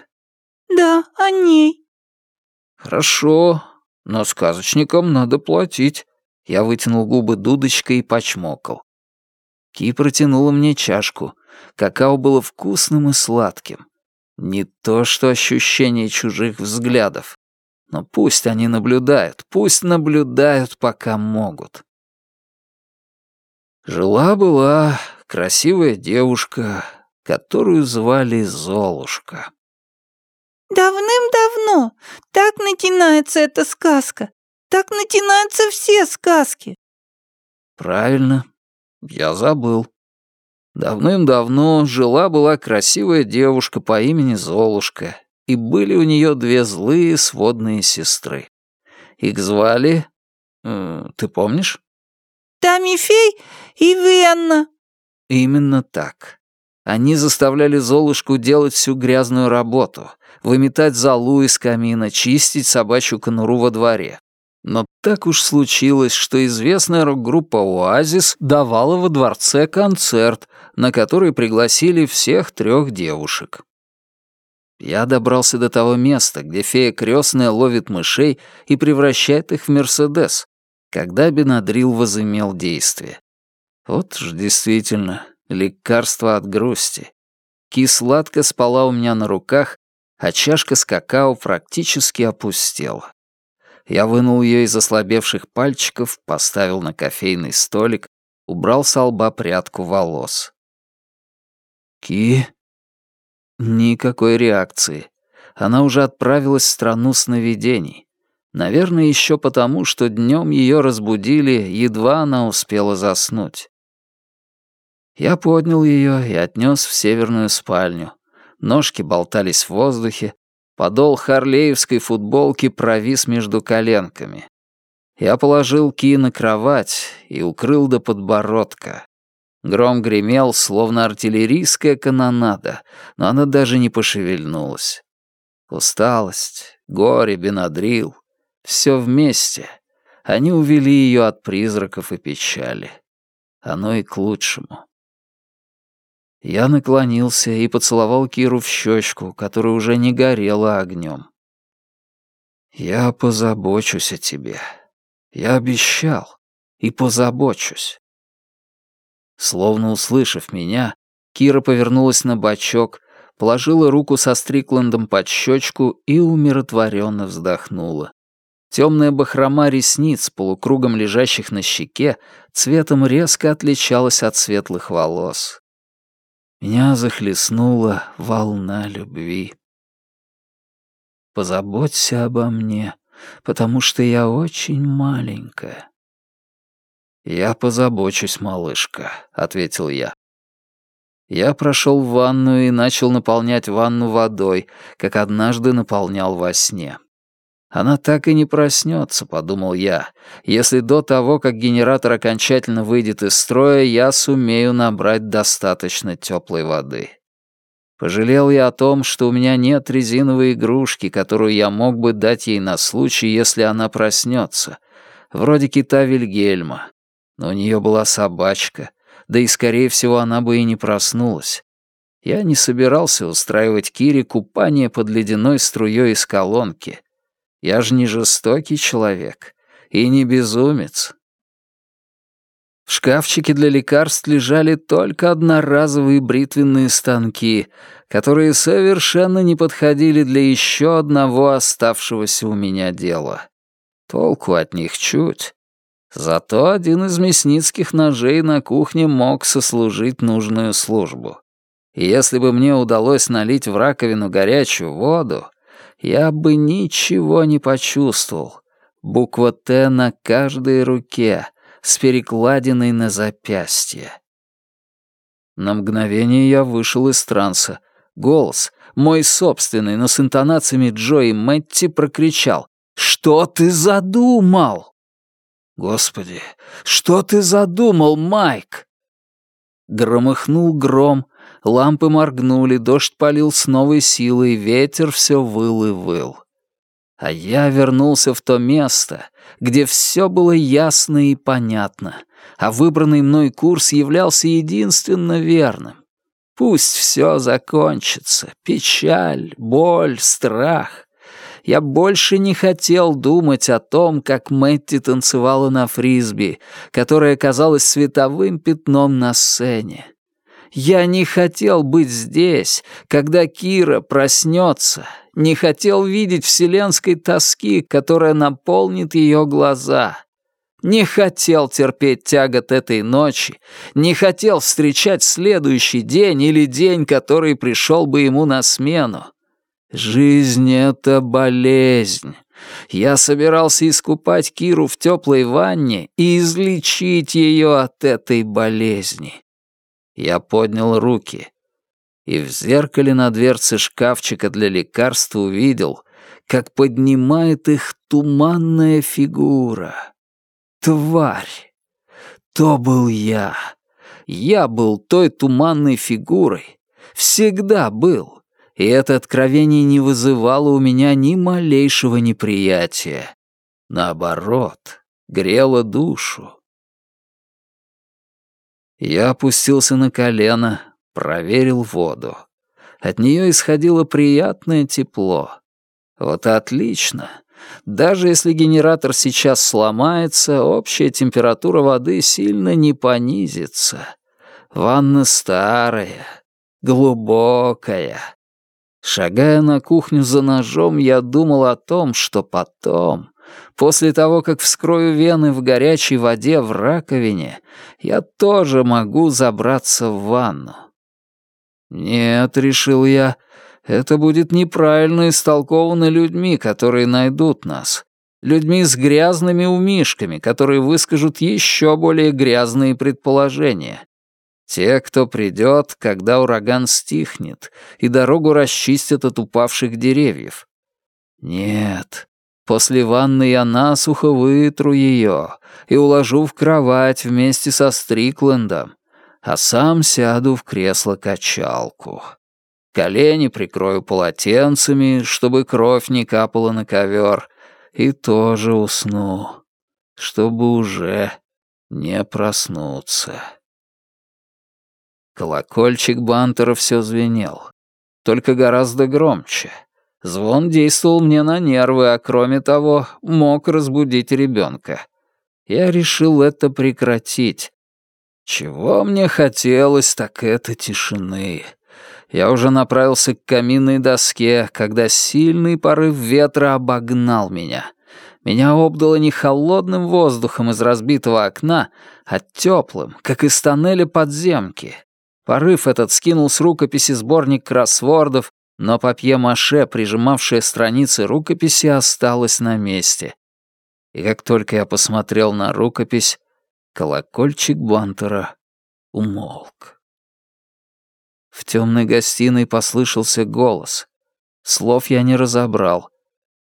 «Да, о ней». «Хорошо, но сказочникам надо платить». Я вытянул губы дудочкой и почмокал. Ки протянула мне чашку. Какао было вкусным и сладким. Не то что ощущение чужих взглядов. Но пусть они наблюдают, пусть наблюдают, пока могут. Жила-была красивая девушка, которую звали Золушка. «Давным-давно так начинается эта сказка. Так начинаются все сказки». «Правильно. Я забыл. Давным-давно жила-была красивая девушка по имени Золушка, и были у нее две злые сводные сестры. Их звали... Э, ты помнишь?» «Тамифей и Венна». Именно так. Они заставляли Золушку делать всю грязную работу, выметать золу из камина, чистить собачью конуру во дворе. Но так уж случилось, что известная рок-группа «Оазис» давала во дворце концерт, на который пригласили всех трех девушек. Я добрался до того места, где фея крестная ловит мышей и превращает их в Мерседес, когда Бенадрил возымел действие. Вот ж действительно, лекарство от грусти. Ки спала у меня на руках, а чашка с какао практически опустела. Я вынул ее из ослабевших пальчиков, поставил на кофейный столик, убрал с лба прядку волос. «Ки?» Никакой реакции. Она уже отправилась в страну сновидений. Наверное, еще потому, что днем ее разбудили, едва она успела заснуть. Я поднял ее и отнес в северную спальню. Ножки болтались в воздухе, подол харлеевской футболки провис между коленками. Я положил Ки на кровать и укрыл до подбородка. Гром гремел, словно артиллерийская канонада, но она даже не пошевельнулась. Усталость, горе, бенадрил — все вместе. Они увели ее от призраков и печали. Оно и к лучшему. Я наклонился и поцеловал Киру в щечку, которая уже не горела огнем. «Я позабочусь о тебе. Я обещал. И позабочусь». Словно услышав меня, Кира повернулась на бочок, положила руку со Стрикландом под щечку и умиротворенно вздохнула. Темная бахрома ресниц, полукругом лежащих на щеке, цветом резко отличалась от светлых волос. Меня захлестнула волна любви. Позаботься обо мне, потому что я очень маленькая. «Я позабочусь, малышка», — ответил я. Я прошел в ванную и начал наполнять ванну водой, как однажды наполнял во сне. Она так и не проснется, подумал я, если до того, как генератор окончательно выйдет из строя, я сумею набрать достаточно теплой воды. Пожалел я о том, что у меня нет резиновой игрушки, которую я мог бы дать ей на случай, если она проснется, вроде кита Вильгельма. Но у нее была собачка, да и, скорее всего, она бы и не проснулась. Я не собирался устраивать Кире купание под ледяной струей из колонки — я же не жестокий человек и не безумец. В шкафчике для лекарств лежали только одноразовые бритвенные станки, которые совершенно не подходили для еще одного оставшегося у меня дела. Толку от них чуть. Зато один из мясницких ножей на кухне мог сослужить нужную службу. И если бы мне удалось налить в раковину горячую воду, я бы ничего не почувствовал. Буква «Т» на каждой руке, с перекладиной на запястье. На мгновение я вышел из транса. Голос, мой собственный, но с интонациями Джо и Мэтти, прокричал «Что ты задумал?» «Господи, что ты задумал, Майк?» Громыхнул гром, Лампы моргнули, дождь полил с новой силой, ветер все выл и выл. А я вернулся в то место, где все было ясно и понятно, а выбранный мной курс являлся единственно верным. Пусть все закончится. Печаль, боль, страх. Я больше не хотел думать о том, как Мэтти танцевала на фрисби, которая казалась световым пятном на сцене. Я не хотел быть здесь, когда Кира проснется, не хотел видеть вселенской тоски, которая наполнит ее глаза. Не хотел терпеть тягот этой ночи, не хотел встречать следующий день или день, который пришел бы ему на смену. Жизнь — это болезнь. Я собирался искупать Киру в теплой ванне и излечить ее от этой болезни. Я поднял руки и в зеркале на дверце шкафчика для лекарств увидел, как поднимает их туманная фигура. Тварь! То был я. Я был той туманной фигурой. Всегда был. И это откровение не вызывало у меня ни малейшего неприятия. Наоборот, грело душу. Я опустился на колено, проверил воду. От нее исходило приятное тепло. Вот отлично. Даже если генератор сейчас сломается, общая температура воды сильно не понизится. Ванна старая, глубокая. Шагая на кухню за ножом, я думал о том, что потом, После того, как вскрою вены в горячей воде в раковине, я тоже могу забраться в ванну. Нет, решил я, это будет неправильно истолковано людьми, которые найдут нас. Людьми с грязными умишками, которые выскажут еще более грязные предположения. Те, кто придет, когда ураган стихнет, и дорогу расчистят от упавших деревьев. Нет, после ванны я насухо вытру ее и уложу в кровать вместе со Стриклендом, а сам сяду в кресло-качалку. Колени прикрою полотенцами, чтобы кровь не капала на ковер, и тоже усну, чтобы уже не проснуться. Колокольчик Бантера все звенел, только гораздо громче. Звон действовал мне на нервы, а кроме того, мог разбудить ребенка. Я решил это прекратить. Чего мне хотелось, так это тишины. Я уже направился к каминной доске, когда сильный порыв ветра обогнал меня. Меня обдало не холодным воздухом из разбитого окна, а теплым, как из тоннеля подземки. Порыв этот скинул с рукописи сборник кроссвордов, но папье-маше, прижимавшее страницы рукописи, осталось на месте. И как только я посмотрел на рукопись, колокольчик Бантера умолк. В темной гостиной послышался голос. Слов я не разобрал.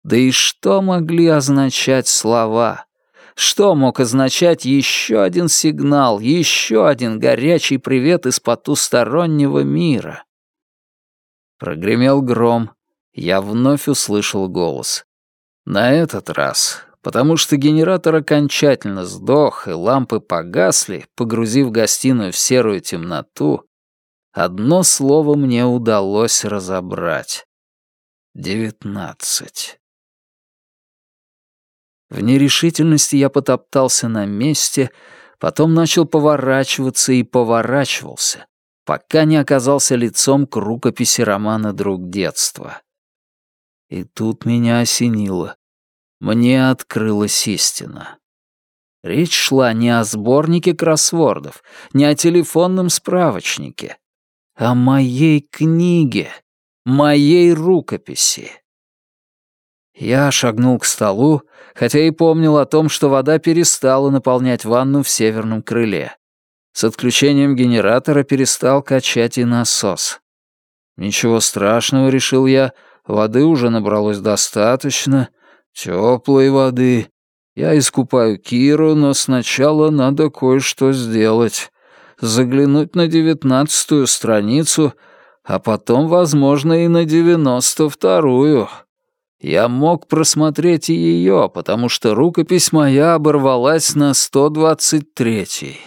Да и что могли означать слова? Что мог означать еще один сигнал, еще один горячий привет из потустороннего мира? Прогремел гром. Я вновь услышал голос. На этот раз, потому что генератор окончательно сдох, и лампы погасли, погрузив гостиную в серую темноту, Одно слово мне удалось разобрать. Девятнадцать. В нерешительности я потоптался на месте, потом начал поворачиваться и поворачивался, пока не оказался лицом к рукописи романа «Друг детства». И тут меня осенило. Мне открылась истина. Речь шла не о сборнике кроссвордов, не о телефонном справочнике, о моей книге, моей рукописи. Я шагнул к столу, хотя и помнил о том, что вода перестала наполнять ванну в северном крыле. С отключением генератора перестал качать и насос. Ничего страшного, решил я, воды уже набралось достаточно, теплой воды. Я искупаю Киру, но сначала надо кое-что сделать заглянуть на девятнадцатую страницу, а потом, возможно, и на девяносто вторую. Я мог просмотреть и ее, потому что рукопись моя оборвалась на сто двадцать третьей.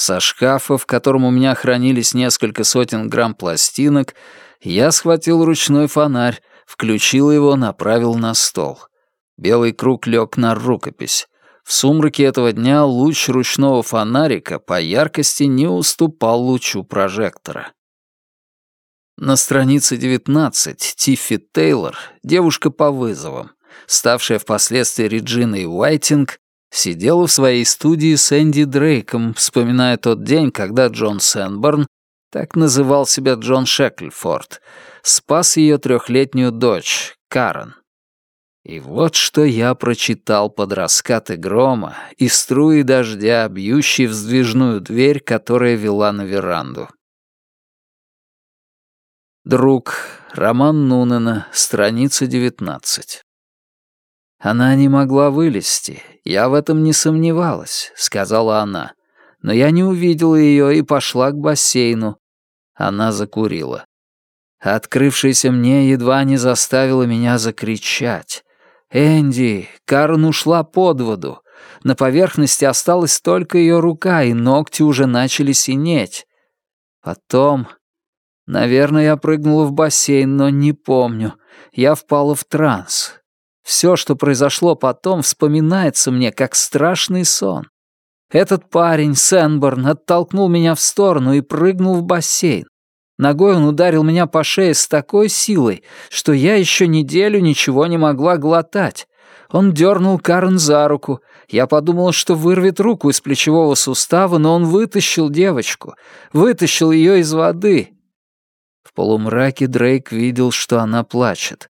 Со шкафа, в котором у меня хранились несколько сотен грамм пластинок, я схватил ручной фонарь, включил его, направил на стол. Белый круг лег на рукопись. В сумраке этого дня луч ручного фонарика по яркости не уступал лучу прожектора. На странице 19 Тиффи Тейлор, девушка по вызовам, ставшая впоследствии Реджиной Уайтинг, сидела в своей студии с Энди Дрейком, вспоминая тот день, когда Джон Сенборн, так называл себя Джон Шекльфорд, спас ее трехлетнюю дочь, Карен. И вот что я прочитал под раскаты грома и струи дождя, бьющие в сдвижную дверь, которая вела на веранду. Друг, Роман Нунена, страница 19. «Она не могла вылезти, я в этом не сомневалась», — сказала она. Но я не увидела ее и пошла к бассейну. Она закурила. Открывшаяся мне едва не заставила меня закричать. «Энди, Карен ушла под воду. На поверхности осталась только ее рука, и ногти уже начали синеть. Потом... Наверное, я прыгнула в бассейн, но не помню. Я впала в транс. Все, что произошло потом, вспоминается мне как страшный сон. Этот парень, Сенборн, оттолкнул меня в сторону и прыгнул в бассейн. Ногой он ударил меня по шее с такой силой, что я еще неделю ничего не могла глотать. Он дернул Карен за руку. Я подумала, что вырвет руку из плечевого сустава, но он вытащил девочку, вытащил ее из воды. полумраке Дрейк видел, что она плачет.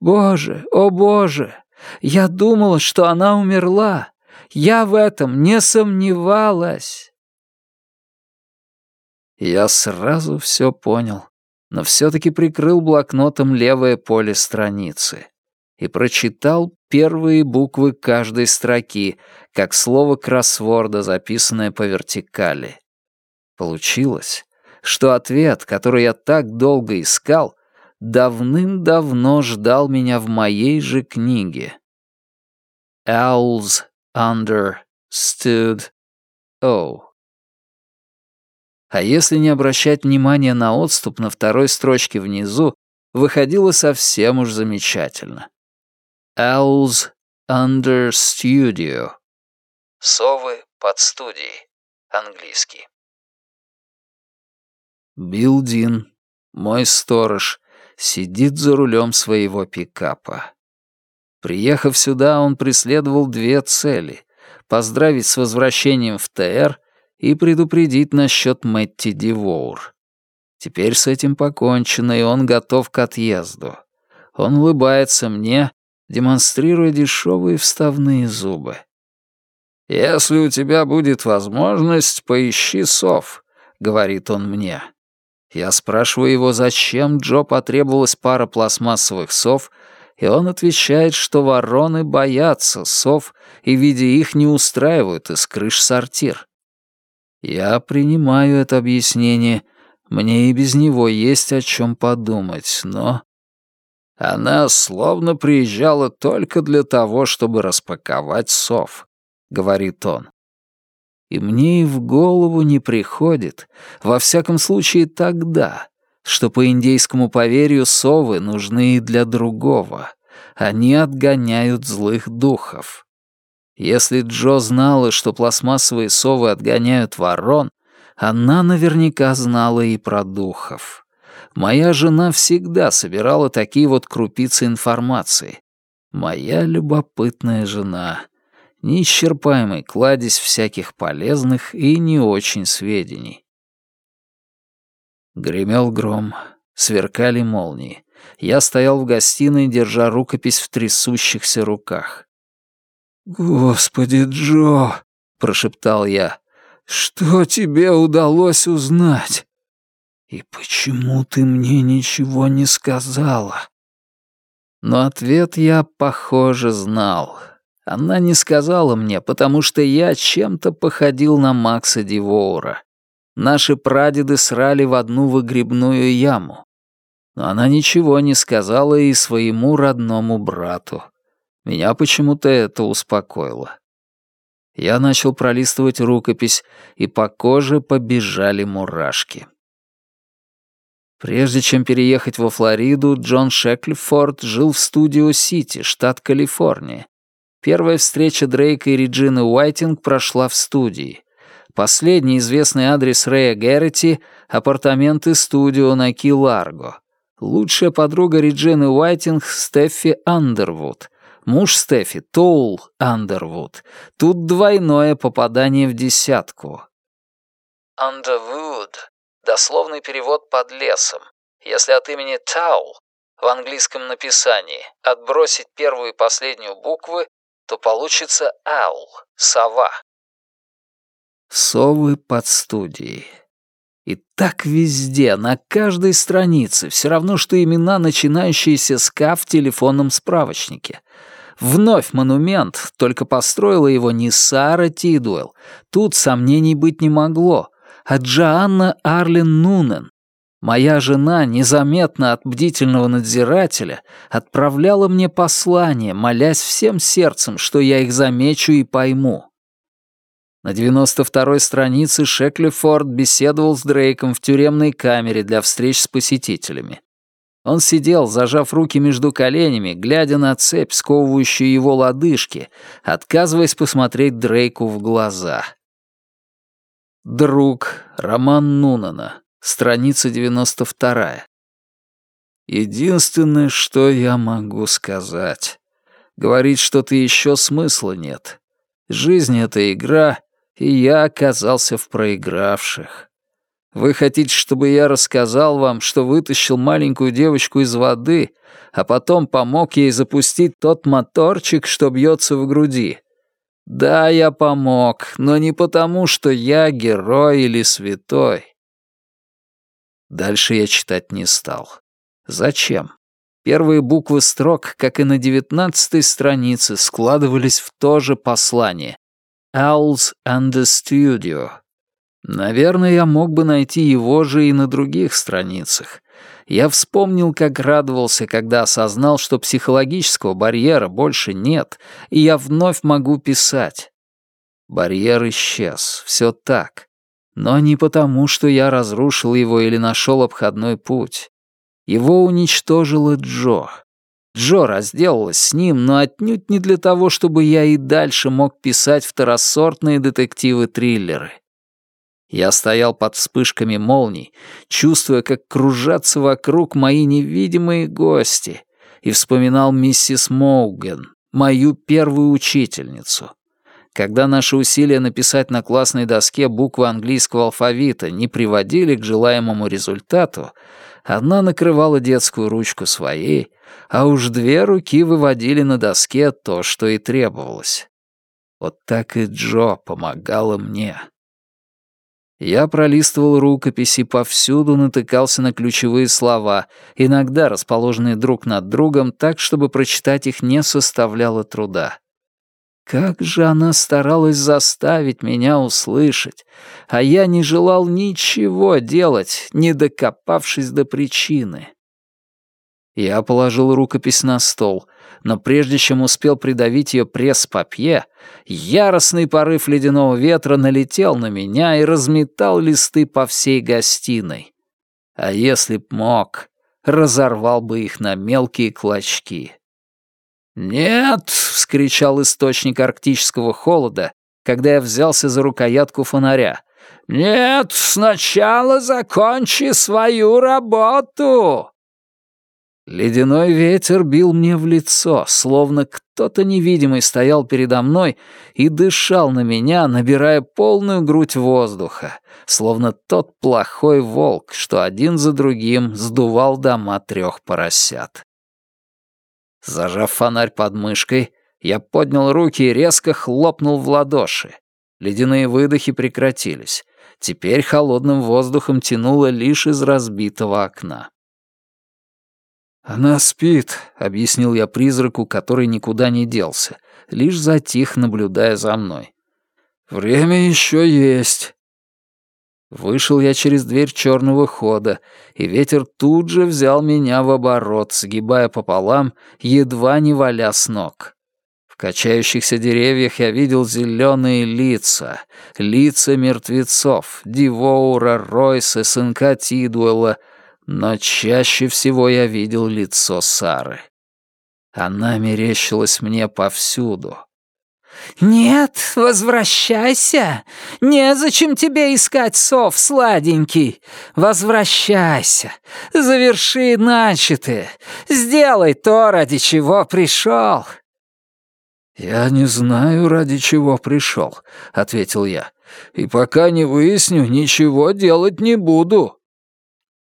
«Боже, о боже! Я думала, что она умерла! Я в этом не сомневалась!» Я сразу все понял, но все-таки прикрыл блокнотом левое поле страницы и прочитал первые буквы каждой строки, как слово кроссворда, записанное по вертикали. Получилось, что ответ, который я так долго искал, давным-давно ждал меня в моей же книге. Owls understood O. А если не обращать внимания на отступ на второй строчке внизу, выходило совсем уж замечательно. Owls under studio. Совы под студией. Английский. Билл Дин, мой сторож, сидит за рулем своего пикапа. Приехав сюда, он преследовал две цели — поздравить с возвращением в ТР и предупредить насчет Мэтти Дивоур. Теперь с этим покончено, и он готов к отъезду. Он улыбается мне, демонстрируя дешевые вставные зубы. «Если у тебя будет возможность, поищи сов», — говорит он мне. Я спрашиваю его, зачем Джо потребовалась пара пластмассовых сов, и он отвечает, что вороны боятся сов и, видя их, не устраивают из крыш сортир. Я принимаю это объяснение, мне и без него есть о чем подумать, но... Она словно приезжала только для того, чтобы распаковать сов, — говорит он. И мне и в голову не приходит, во всяком случае тогда, что по индейскому поверью совы нужны и для другого. Они отгоняют злых духов. Если Джо знала, что пластмассовые совы отгоняют ворон, она наверняка знала и про духов. Моя жена всегда собирала такие вот крупицы информации. Моя любопытная жена — неисчерпаемый кладезь всяких полезных и не очень сведений. Гремел гром, сверкали молнии. Я стоял в гостиной, держа рукопись в трясущихся руках. «Господи, Джо!» — прошептал я. «Что тебе удалось узнать?» «И почему ты мне ничего не сказала?» Но ответ я, похоже, знал. Она не сказала мне, потому что я чем-то походил на Макса Дивоура. Наши прадеды срали в одну выгребную яму. Но она ничего не сказала и своему родному брату. Меня почему-то это успокоило. Я начал пролистывать рукопись, и по коже побежали мурашки. Прежде чем переехать во Флориду, Джон Шеклифорд жил в Студио-Сити, штат Калифорния, Первая встреча Дрейка и Реджины Уайтинг прошла в студии. Последний известный адрес Рэя Геррити — апартаменты студио на Ки-Ларго. Лучшая подруга Реджины Уайтинг — Стеффи Андервуд. Муж Стеффи — Тоул Андервуд. Тут двойное попадание в десятку. Underwood — дословный перевод под лесом. Если от имени Таул в английском написании отбросить первую и последнюю буквы, то получится аул, сова. Совы под студией. И так везде, на каждой странице, все равно, что имена, начинающиеся с К в телефонном справочнике. Вновь монумент, только построила его не Сара Тидуэлл. Тут сомнений быть не могло, а Джоанна Арлен Нунен, Моя жена, незаметно от бдительного надзирателя, отправляла мне послания, молясь всем сердцем, что я их замечу и пойму. На 92-й странице Шекли Форд беседовал с Дрейком в тюремной камере для встреч с посетителями. Он сидел, зажав руки между коленями, глядя на цепь, сковывающую его лодыжки, отказываясь посмотреть Дрейку в глаза. Друг Роман Нунана, Страница 92. Единственное, что я могу сказать. Говорить что-то еще смысла нет. Жизнь — это игра, и я оказался в проигравших. Вы хотите, чтобы я рассказал вам, что вытащил маленькую девочку из воды, а потом помог ей запустить тот моторчик, что бьется в груди? Да, я помог, но не потому, что я герой или святой. Дальше я читать не стал. Зачем? Первые буквы строк, как и на девятнадцатой странице, складывались в то же послание. «Owls and the Studio». Наверное, я мог бы найти его же и на других страницах. Я вспомнил, как радовался, когда осознал, что психологического барьера больше нет, и я вновь могу писать. Барьер исчез, все так. Но не потому, что я разрушил его или нашел обходной путь. Его уничтожила Джо. Джо разделалась с ним, но отнюдь не для того, чтобы я и дальше мог писать второсортные детективы-триллеры. Я стоял под вспышками молний, чувствуя, как кружатся вокруг мои невидимые гости, и вспоминал миссис Моуген, мою первую учительницу. Когда наши усилия написать на классной доске буквы английского алфавита не приводили к желаемому результату, она накрывала детскую ручку своей, а уж две руки выводили на доске то, что и требовалось. Вот так и Джо помогала мне. Я пролистывал рукописи, повсюду натыкался на ключевые слова, иногда расположенные друг над другом так, чтобы прочитать их не составляло труда. Как же она старалась заставить меня услышать, а я не желал ничего делать, не докопавшись до причины. Я положил рукопись на стол, но прежде чем успел придавить ее пресс-папье, яростный порыв ледяного ветра налетел на меня и разметал листы по всей гостиной. А если б мог, разорвал бы их на мелкие клочки. «Нет!» — вскричал источник арктического холода, когда я взялся за рукоятку фонаря. «Нет, сначала закончи свою работу!» Ледяной ветер бил мне в лицо, словно кто-то невидимый стоял передо мной и дышал на меня, набирая полную грудь воздуха, словно тот плохой волк, что один за другим сдувал дома трех поросят. Зажав фонарь под мышкой, я поднял руки и резко хлопнул в ладоши. Ледяные выдохи прекратились. Теперь холодным воздухом тянуло лишь из разбитого окна. «Она спит», — объяснил я призраку, который никуда не делся, лишь затих, наблюдая за мной. «Время еще есть». Вышел я через дверь черного хода, и ветер тут же взял меня в оборот, сгибая пополам, едва не валя с ног. В качающихся деревьях я видел зеленые лица, лица мертвецов, Дивоура, Ройса, сынка Тидуэлла, но чаще всего я видел лицо Сары. Она мерещилась мне повсюду. «Нет, возвращайся! Незачем тебе искать сов, сладенький! Возвращайся! Заверши начатое! Сделай то, ради чего пришел!» «Я не знаю, ради чего пришел», — ответил я. «И пока не выясню, ничего делать не буду».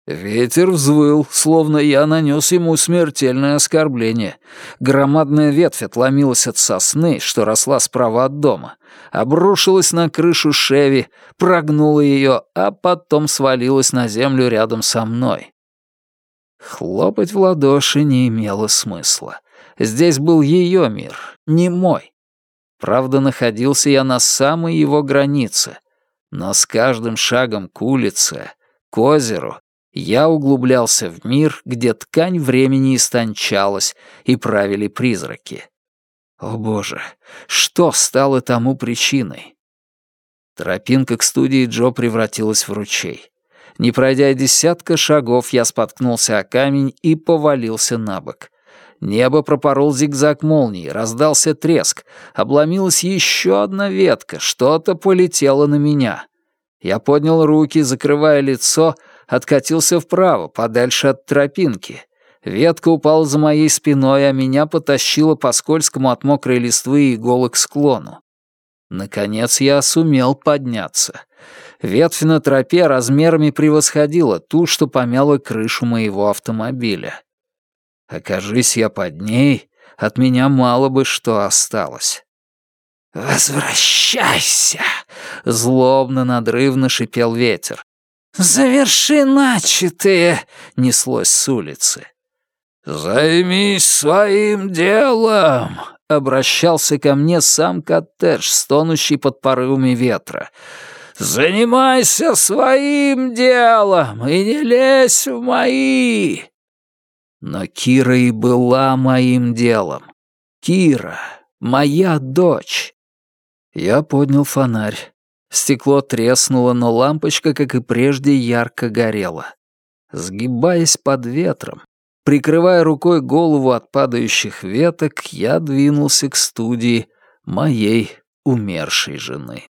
Ветер взвыл, словно я нанес ему смертельное оскорбление. Громадная ветвь отломилась от сосны, что росла справа от дома, обрушилась на крышу Шеви, прогнула ее, а потом свалилась на землю рядом со мной. Хлопать в ладоши не имело смысла. Здесь был ее мир, не мой. Правда, находился я на самой его границе, но с каждым шагом к улице, к озеру, я углублялся в мир, где ткань времени истончалась и правили призраки. О боже, что стало тому причиной? Тропинка к студии Джо превратилась в ручей. Не пройдя десятка шагов, я споткнулся о камень и повалился на бок. Небо пропорол зигзаг молнии, раздался треск, обломилась еще одна ветка, что-то полетело на меня. Я поднял руки, закрывая лицо, откатился вправо, подальше от тропинки. Ветка упала за моей спиной, а меня потащило по скользкому от мокрой листвы и иголок склону. Наконец я сумел подняться. Ветвь на тропе размерами превосходила ту, что помяла крышу моего автомобиля. Окажись я под ней, от меня мало бы что осталось. «Возвращайся!» — злобно надрывно шипел ветер. «Заверши начатое!» — неслось с улицы. «Займись своим делом!» — обращался ко мне сам коттедж, стонущий под порывами ветра. «Занимайся своим делом и не лезь в мои!» Но Кира и была моим делом. Кира, моя дочь. Я поднял фонарь. Стекло треснуло, но лампочка, как и прежде, ярко горела. Сгибаясь под ветром, прикрывая рукой голову от падающих веток, я двинулся к студии моей умершей жены.